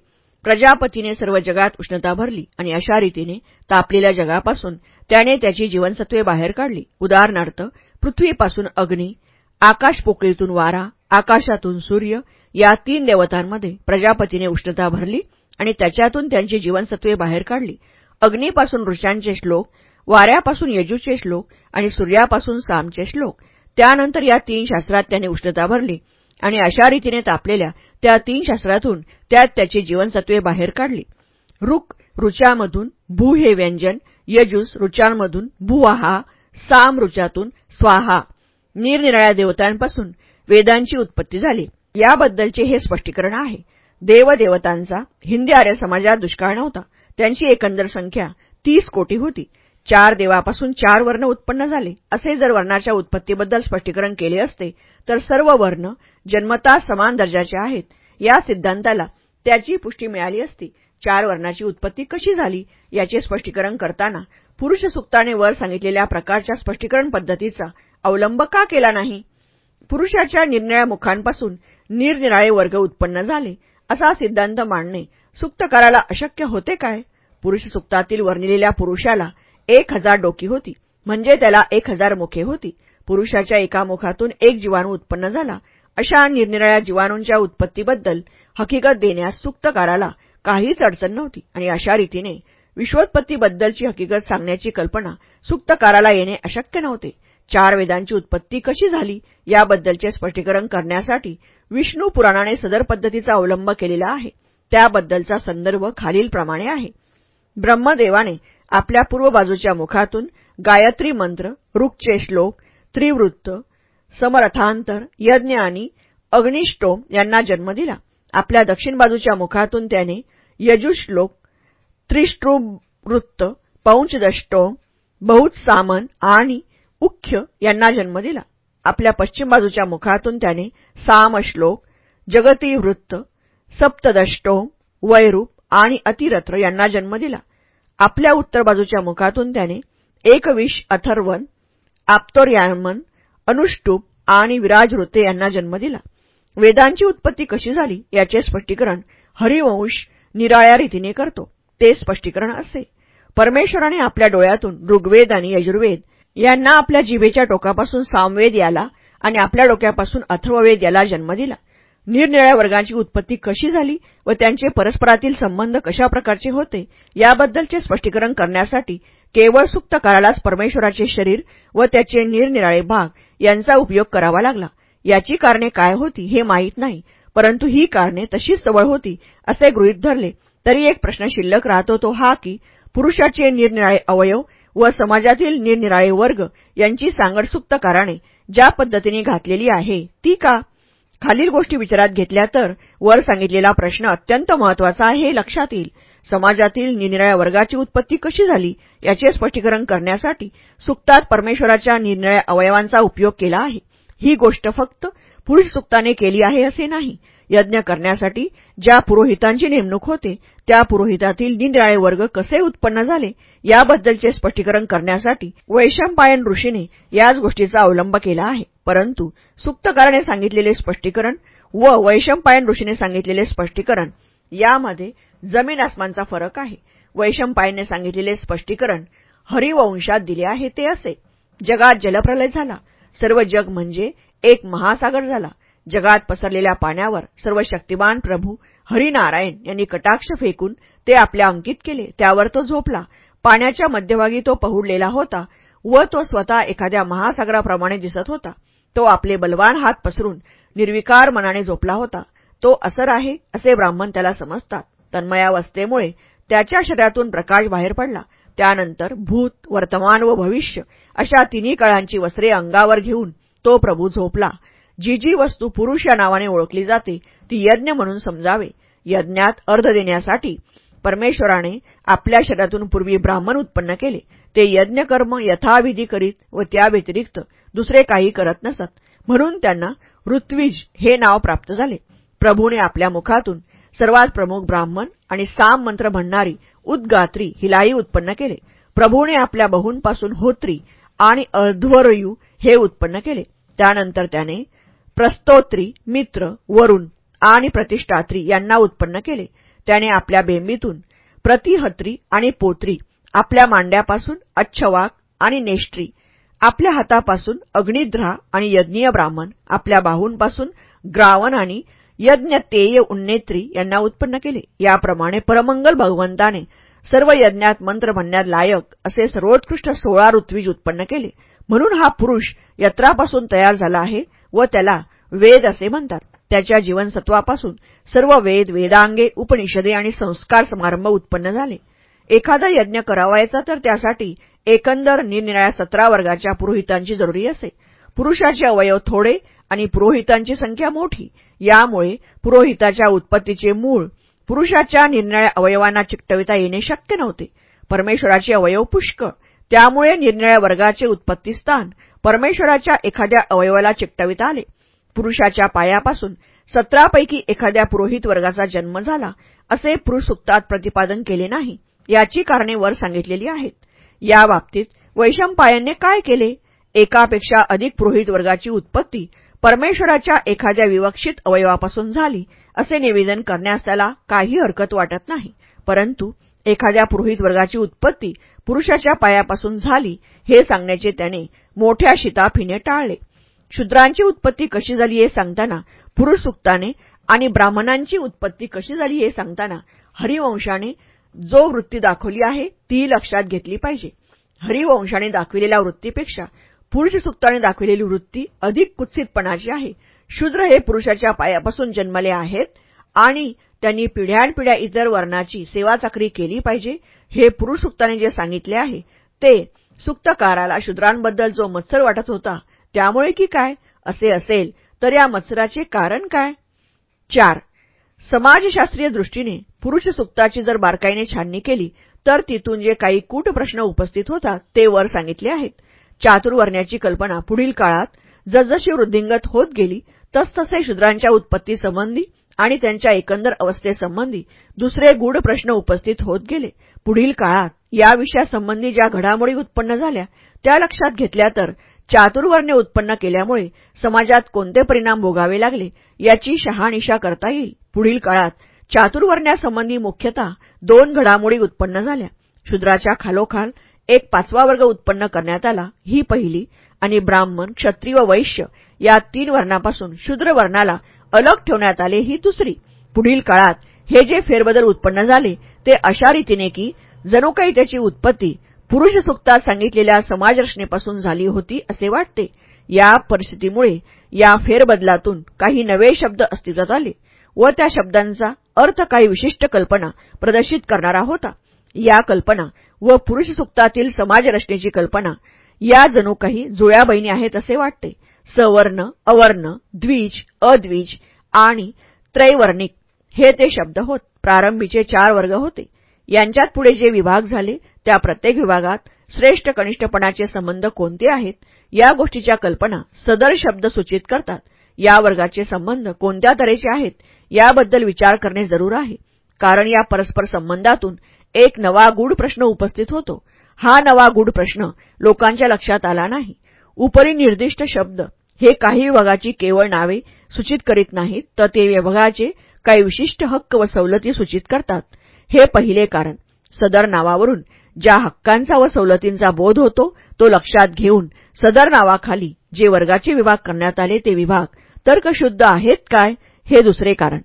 प्रजापतीने सर्व जगात उष्णता भरली आणि अशा रीतीने तापलेल्या जगापासून त्याने त्याची जीवनसत्वे बाहेर काढली. उदाहरणार्थ पृथ्वीपासून अग्नी आकाश पोकळीतून वारा आकाशातून सूर्य या तीन देवतांमध्ये प्रजापतीने उष्णता भरली आणि त्याच्यातून त्यांची जीवनसत्वे बाहेर काढली. अग्नीपासून ऋषांचे श्लोक वाऱ्यापासून यजूचे श्लोक आणि सूर्यापासून सामचे श्लोक. त्यानंतर या तीन शास्त्रात त्याने उष्णता भरली आणि अशा रीतीने तापलेल्या त्या तीन शास्त्रातून त्यात त्याची जीवनसत्वे बाहेर काढली. रुक रुचामधून भू हे व्यंजन यजूस रुचांमधून भुवाहा साम रुचातून स्वाहा निरनिराळ्या देवतांपासून वेदांची उत्पत्ती झाली. याबद्दलचे हे स्पष्टीकरण आहे. देवदेवतांचा हिंदी आर्य समाजात दुष्काळ नव्हता. त्यांची एकंदर संख्या तीस कोटी होती. चार देवापासून चार वर्ण उत्पन्न झाले. असे जर वर्णाच्या उत्पत्तीबद्दल स्पष्टीकरण केले असते तर सर्व वर्ण जन्मता समान दर्जाचे आहेत. या सिद्धांताला त्याची पुष्टी मिळाली असती. चार वर्णाची उत्पत्ती कशी झाली याचे स्पष्टीकरण करताना पुरुष सुक्ताने वर सांगितलेल्या प्रकारच्या स्पष्टीकरण पद्धतीचा अवलंब का केला नाही? पुरुषाच्या निरनिळ्या मुखांपासून निरनिराळे वर्ग उत्पन्न झाले. असा सिद्धांत मांडणे सुक्तकाराला अशक्य होते काय? पुरुष सुक्तातील वर्णिलेल्या पुरुषाला एक हजार डोकी होती. म्हणजे त्याला एक हजार मुखे होती. पुरुषाच्या एका मुखातून एक जीवाणू उत्पन्न झाला. अशा निरनिराळ्या जीवाणूंच्या उत्पत्तीबद्दल हकीकत देण्यास सुक्तकाराला काहीच अडचण नव्हती आणि अशा रीतीने विश्वोत्पत्तीबद्दलची हकीकत सांगण्याची कल्पना सुक्तकाराला येणे अशक्य नव्हते. चार वेदांची उत्पत्ती कशी झाली याबद्दलचे स्पष्टीकरण करण्यासाठी विष्णू पुराणाने सदर पद्धतीचा अवलंब केलेला आहे. त्याबद्दलचा संदर्भ खालीलप्रमाणे आहे. ब्रह्मदेवाने आपल्या पूर्व बाजूच्या मुखातून गायत्री मंत्र रुक्चे श्लोक त्रिवृत्त समरथांतर यज्ञ आणि अग्निष्टोम यांना जन्म दिला. आपल्या दक्षिण बाजूच्या मुखातून त्याने यजुश्लोक त्रिष्ट्रुवृत्त पौंचदष्टोम बहुत्सामन आणि उख्य यांना जन्म दिला. आपल्या पश्चिम बाजूच्या मुखातून त्याने सामश्लोक जगतीवृत्त सप्तदष्टोम वैरूप आणि अतिरत्र यांना जन्म दिला. आपल्या उत्तर बाजूच्या मुखातून त्याने एकविश अथर्वन आप्तोर्यामन अनुष्टुप आणि विराजवृत्ते यांना जन्म दिला. वेदांची उत्पत्ती कशी झाली याचे स्पष्टीकरण हरिवंश निराळ्या रीतीने करतो. ते स्पष्टीकरण असे. परमेश्वराने आपल्या डोळ्यातून ऋग्वेद आणि यजुर्वेद यांना आपल्या जिभेच्या टोकापासून सामवेद याला आणि आपल्या डोक्यापासून अथर्ववेद याला जन्म दिला. निरनिळ्या वर्गांची उत्पत्ती कशी झाली व त्यांचे परस्परातील संबंध कशा प्रकारचे होते याबद्दलचे स्पष्टीकरण करण्यासाठी केवळ सुक्त काळालाच परमेश्वराचे शरीर व त्याचे निरनिराळे भाग यांचा उपयोग करावा लागला. याची कारणे काय होती हे माहीत नाही परंतु ही कारणे तशीच जवळ होती असे गृहीत धरले. तरी एक प्रश्न शिल्लक राहतो तो हा की पुरुषाचे निरनिराळे अवयव व समाजातील निरनिराळे वर्ग यांची सांगड सुक्तकाराने ज्या पद्धतीने घातलेली आहे ती का? खालील गोष्टी विचारात घेतल्या तर वर सांगितलेला प्रश्न अत्यंत महत्त्वाचा आहे हे लक्षात येईल. समाजातील निनिराळ्या वर्गाची उत्पत्ती कशी झाली याचे स्पष्टीकरण करण्यासाठी सुक्तात परमेश्वराच्या निरनिळ्या अवयवांचा उपयोग केला आहे. ही गोष्ट फक्त पुरुष सुक्ताने केली आहे असे नाही. यज्ञ करण्यासाठी ज्या पुरोहितांची नेमणूक होते त्या पुरोहितातील निनिराळे वर्ग कसे उत्पन्न झाले याबद्दलचे स्पष्टीकरण करण्यासाठी वैशंपायन ऋषीने याच गोष्टीचा अवलंब केला आहे. परंतु सुक्तकाराने सांगितलेले स्पष्टीकरण व वैशंपायन ऋषीने सांगितलेले स्पष्टीकरण यामध्ये जमीन आसमानचा फरक आहे. वैशंपायने सांगितलेले स्पष्टीकरण हरिवंशात दिले आहे ते असे. जगात जलप्रलय झाला. सर्व जग म्हणजे एक महासागर झाला. जगात पसरलेल्या पाण्यावर सर्व शक्तिमान प्रभू हरिनारायण यांनी कटाक्ष फेकून ते आपल्या अंकित केले. त्यावर तो झोपला. पाण्याच्या मध्यभागी तो पहुडलेला होता व तो स्वतः एखाद्या महासागराप्रमाणे दिसत होता. तो आपले बलवान हात पसरून निर्विकार मनाने झोपला होता. तो असर आहे असे ब्राह्मण त्याला समजतात. तन्मयावस्थेमुळे त्याच्या शरीरातून प्रकाश बाहेर पडला. त्यानंतर भूत वर्तमान व भविष्य अशा तिन्ही काळांची वस्त्रे अंगावर घेऊन तो प्रभू झोपला. जी जी वस्तू पुरुष या नावाने ओळखली जाते ती यज्ञ म्हणून समजावे. यज्ञात अर्ध देण्यासाठी परमेश्वराने आपल्या शरीरातून पूर्वी ब्राह्मण उत्पन्न केले. ते यज्ञकर्म यथाविधी करीत व त्या व्यतिरिक्त दुसरे काही करत नसत. म्हणून त्यांना ऋत्विज हे नाव प्राप्त झाले. प्रभूने आपल्या मुखातून सर्वात प्रमुख ब्राह्मण आणि साम मंत्र म्हणणारी उद्गात्री हिलाही उत्पन्न केले. प्रभूने आपल्या बहुंपासून होत्री आणि अर्ध्वरयू हे उत्पन्न केले. त्यानंतर त्याने प्रस्तोत्री मित्र वरुण आणि प्रतिष्ठात्री यांना उत्पन्न केले. त्याने आपल्या बेंबीतून प्रतिहत्री आणि पोत्री आपल्या मांड्यापासून अच्छवाक आणि नेष्ट्री आपल्या हातापासून अग्निद्रा आणि यज्ञीय ब्राह्मण आपल्या बाहूंपासून ग्रावण आणि यज्ञ तेय उन्नेत्री यांना उत्पन्न केले. याप्रमाणे परमंगल भगवंताने सर्व यज्ञात मंत्र म्हणण्यात लायक असे सर्वोत्कृष्ट सोळा ऋत्वीज उत्पन्न केले. म्हणून हा पुरुष यत्रापासून तयार झाला आहे व त्याला वेद असे म्हणतात. त्याच्या जीवनसत्वापासून सर्व वेद वेदांगे उपनिषदे आणि संस्कार समारंभ उत्पन्न झाले. एखादा यज्ञ करावायचा तर त्यासाठी एकंदर निरनिराळ्या सतरा वर्गाच्या पुरोहितांची जरुरी असे. पुरुषाचे अवयव थोडे आणि पुरोहितांची संख्या मोठी. यामुळे पुरोहिताच्या उत्पत्तीचे मूळ पुरुषाच्या निरनिळ्या अवयवांना चिकटविता येणे शक्य नव्हते. परमेश्वराचे अवयव पुष्कळ. त्यामुळे निरनिळ्या वर्गाचे उत्पत्तीस्थान परमेश्वराच्या एखाद्या अवयवाला चिकटविता आले. पुरुषाच्या पायापासून सतरापैकी एखाद्या पुरोहित वर्गाचा जन्म झाला असे पुरुषसुक्तात प्रतिपादन केले नाही याची कारणे वर सांगितलेली आहेत. या बाबतीत वैशंपायनने काय केले? एकापेक्षा अधिक पुरोहित वर्गाची उत्पत्ती परमेश्वराच्या एखाद्या विवक्षित अवयवापासून झाली असे निवेदन करण्यास त्याला काही हरकत वाटत नाही. परंतु एखाद्या पुरोहित वर्गाची उत्पत्ती पुरुषाच्या पायापासून झाली हे सांगण्याचे त्याने मोठ्या शिताफीने टाळले. शूद्रांची उत्पत्ती कशी झाली हे सांगताना पुरुष सुक्ताने आणि ब्राह्मणांची उत्पत्ती कशी झाली हे सांगताना हरिवंशाने जो वृत्ती दाखवली आहे ती लक्षात घेतली पाहिजे. हरिवंशाने दाखविलेल्या वृत्तीपेक्षा पुरुष सुक्ताने दाखविलेली वृत्ती अधिक कुत्सितपणाची आहे. शूद्र हे पुरुषाच्या पायापासून जन्मले आहेत आणि त्यांनी पिढ्यानपिढ्या इतर वर्णाची सेवाचाकरी केली पाहिजे. हे पुरुष सुक्ताने जे सांगितले आहे ते सुक्तकाराला शूद्रांबद्दल जो मत्सर वाटत होता त्यामुळे की काय? असे असेल तर या मत्सराचे कारण काय? चार. समाजशास्त्रीय दृष्टीने पुरुष सुक्ताची जर बारकाईने छाननी केली तर तिथून जे काही कूट प्रश्न उपस्थित होतात ते वर सांगितले आहेत. चातुर्वर्ण्याची कल्पना पुढील काळात जसजशी वृद्धिंगत होत गेली तसतसे शूद्रांच्या उत्पत्तीसंबंधी आणि त्यांच्या एकंदर अवस्थेसंबंधी दुसरे गूढ प्रश्न उपस्थित होत गेले. पुढील काळात या विषयासंबंधी ज्या घडामोडी उत्पन्न झाल्या त्या लक्षात घेतल्या तर चातुर्वर्ण्य उत्पन्न केल्यामुळे समाजात कोणते परिणाम भोगावे लागले याची शहानिशा करता येईल. पुढील काळात चातुर्वर्ण्यासंबंधी मुख्यतः दोन घडामोडी उत्पन्न झाल्या. शूद्राच्या खालोखाल एक पाचवा वर्ग उत्पन्न करण्यात आला ही पहिली. आणि ब्राह्मण क्षत्रिय व वैश्य या तीन वर्णापासून शूद्र वर्णाला अलग ठेवण्यात आले ही दुसरी. पुढील काळात हे जे फेरबदल उत्पन्न झाले ते अशा रीतीने की जणू काही त्याची उत्पत्ती पुरुष सुक्तात सांगितलेल्या समाजरचनेपासून झाली होती असे वाटते. या परिस्थितीमुळे या फेरबदलातून काही नवे शब्द अस्तित्वात आले व त्या शब्दांचा अर्थ काही विशिष्ट कल्पना प्रदर्शित करणारा होता. या कल्पना व पुरुष सुक्तातील समाजरचनेची कल्पना. या जणू काही जुळ्या बहिणी आहेत असे वाटते. सवर्ण अवर्ण द्विज अद्विज आणि त्रैवर्णिक हे ते शब्द होत. प्रारंभीचे चार वर्ग होते. यांच्यात पुढे जे विभाग झाले त्या प्रत्येक विभागात श्रेष्ठ कनिष्ठपणाचे संबंध कोणते आहेत? या गोष्टीच्या कल्पना सदर शब्द सूचित करतात. या वर्गाचे संबंध कोणत्या तऱ्हेचे आहेत? याबद्दल विचार करणे जरूर आहे. कारण या परस्पर संबंधातून एक नवा गूढ प्रश्न उपस्थित होतो. हा नवा गूढ प्रश्न लोकांच्या लक्षात आला नाही. उपरिनिर्दिष्ट शब्द हे काही विभागाची केवळ नावे सूचित करीत नाहीत तर ते विभागाचे काही विशिष्ट हक्क व सवलती सूचित करतात. हे पहिले कारण. सदर नावावरून ज्या हक्कांचा व सवलतींचा बोध होतो तो लक्षात घेऊन सदर नावाखाली जे वर्गाचे विभाग करण्यात आले ते विभाग तर्कशुद्ध आहेत काय हे दुसरे कारण.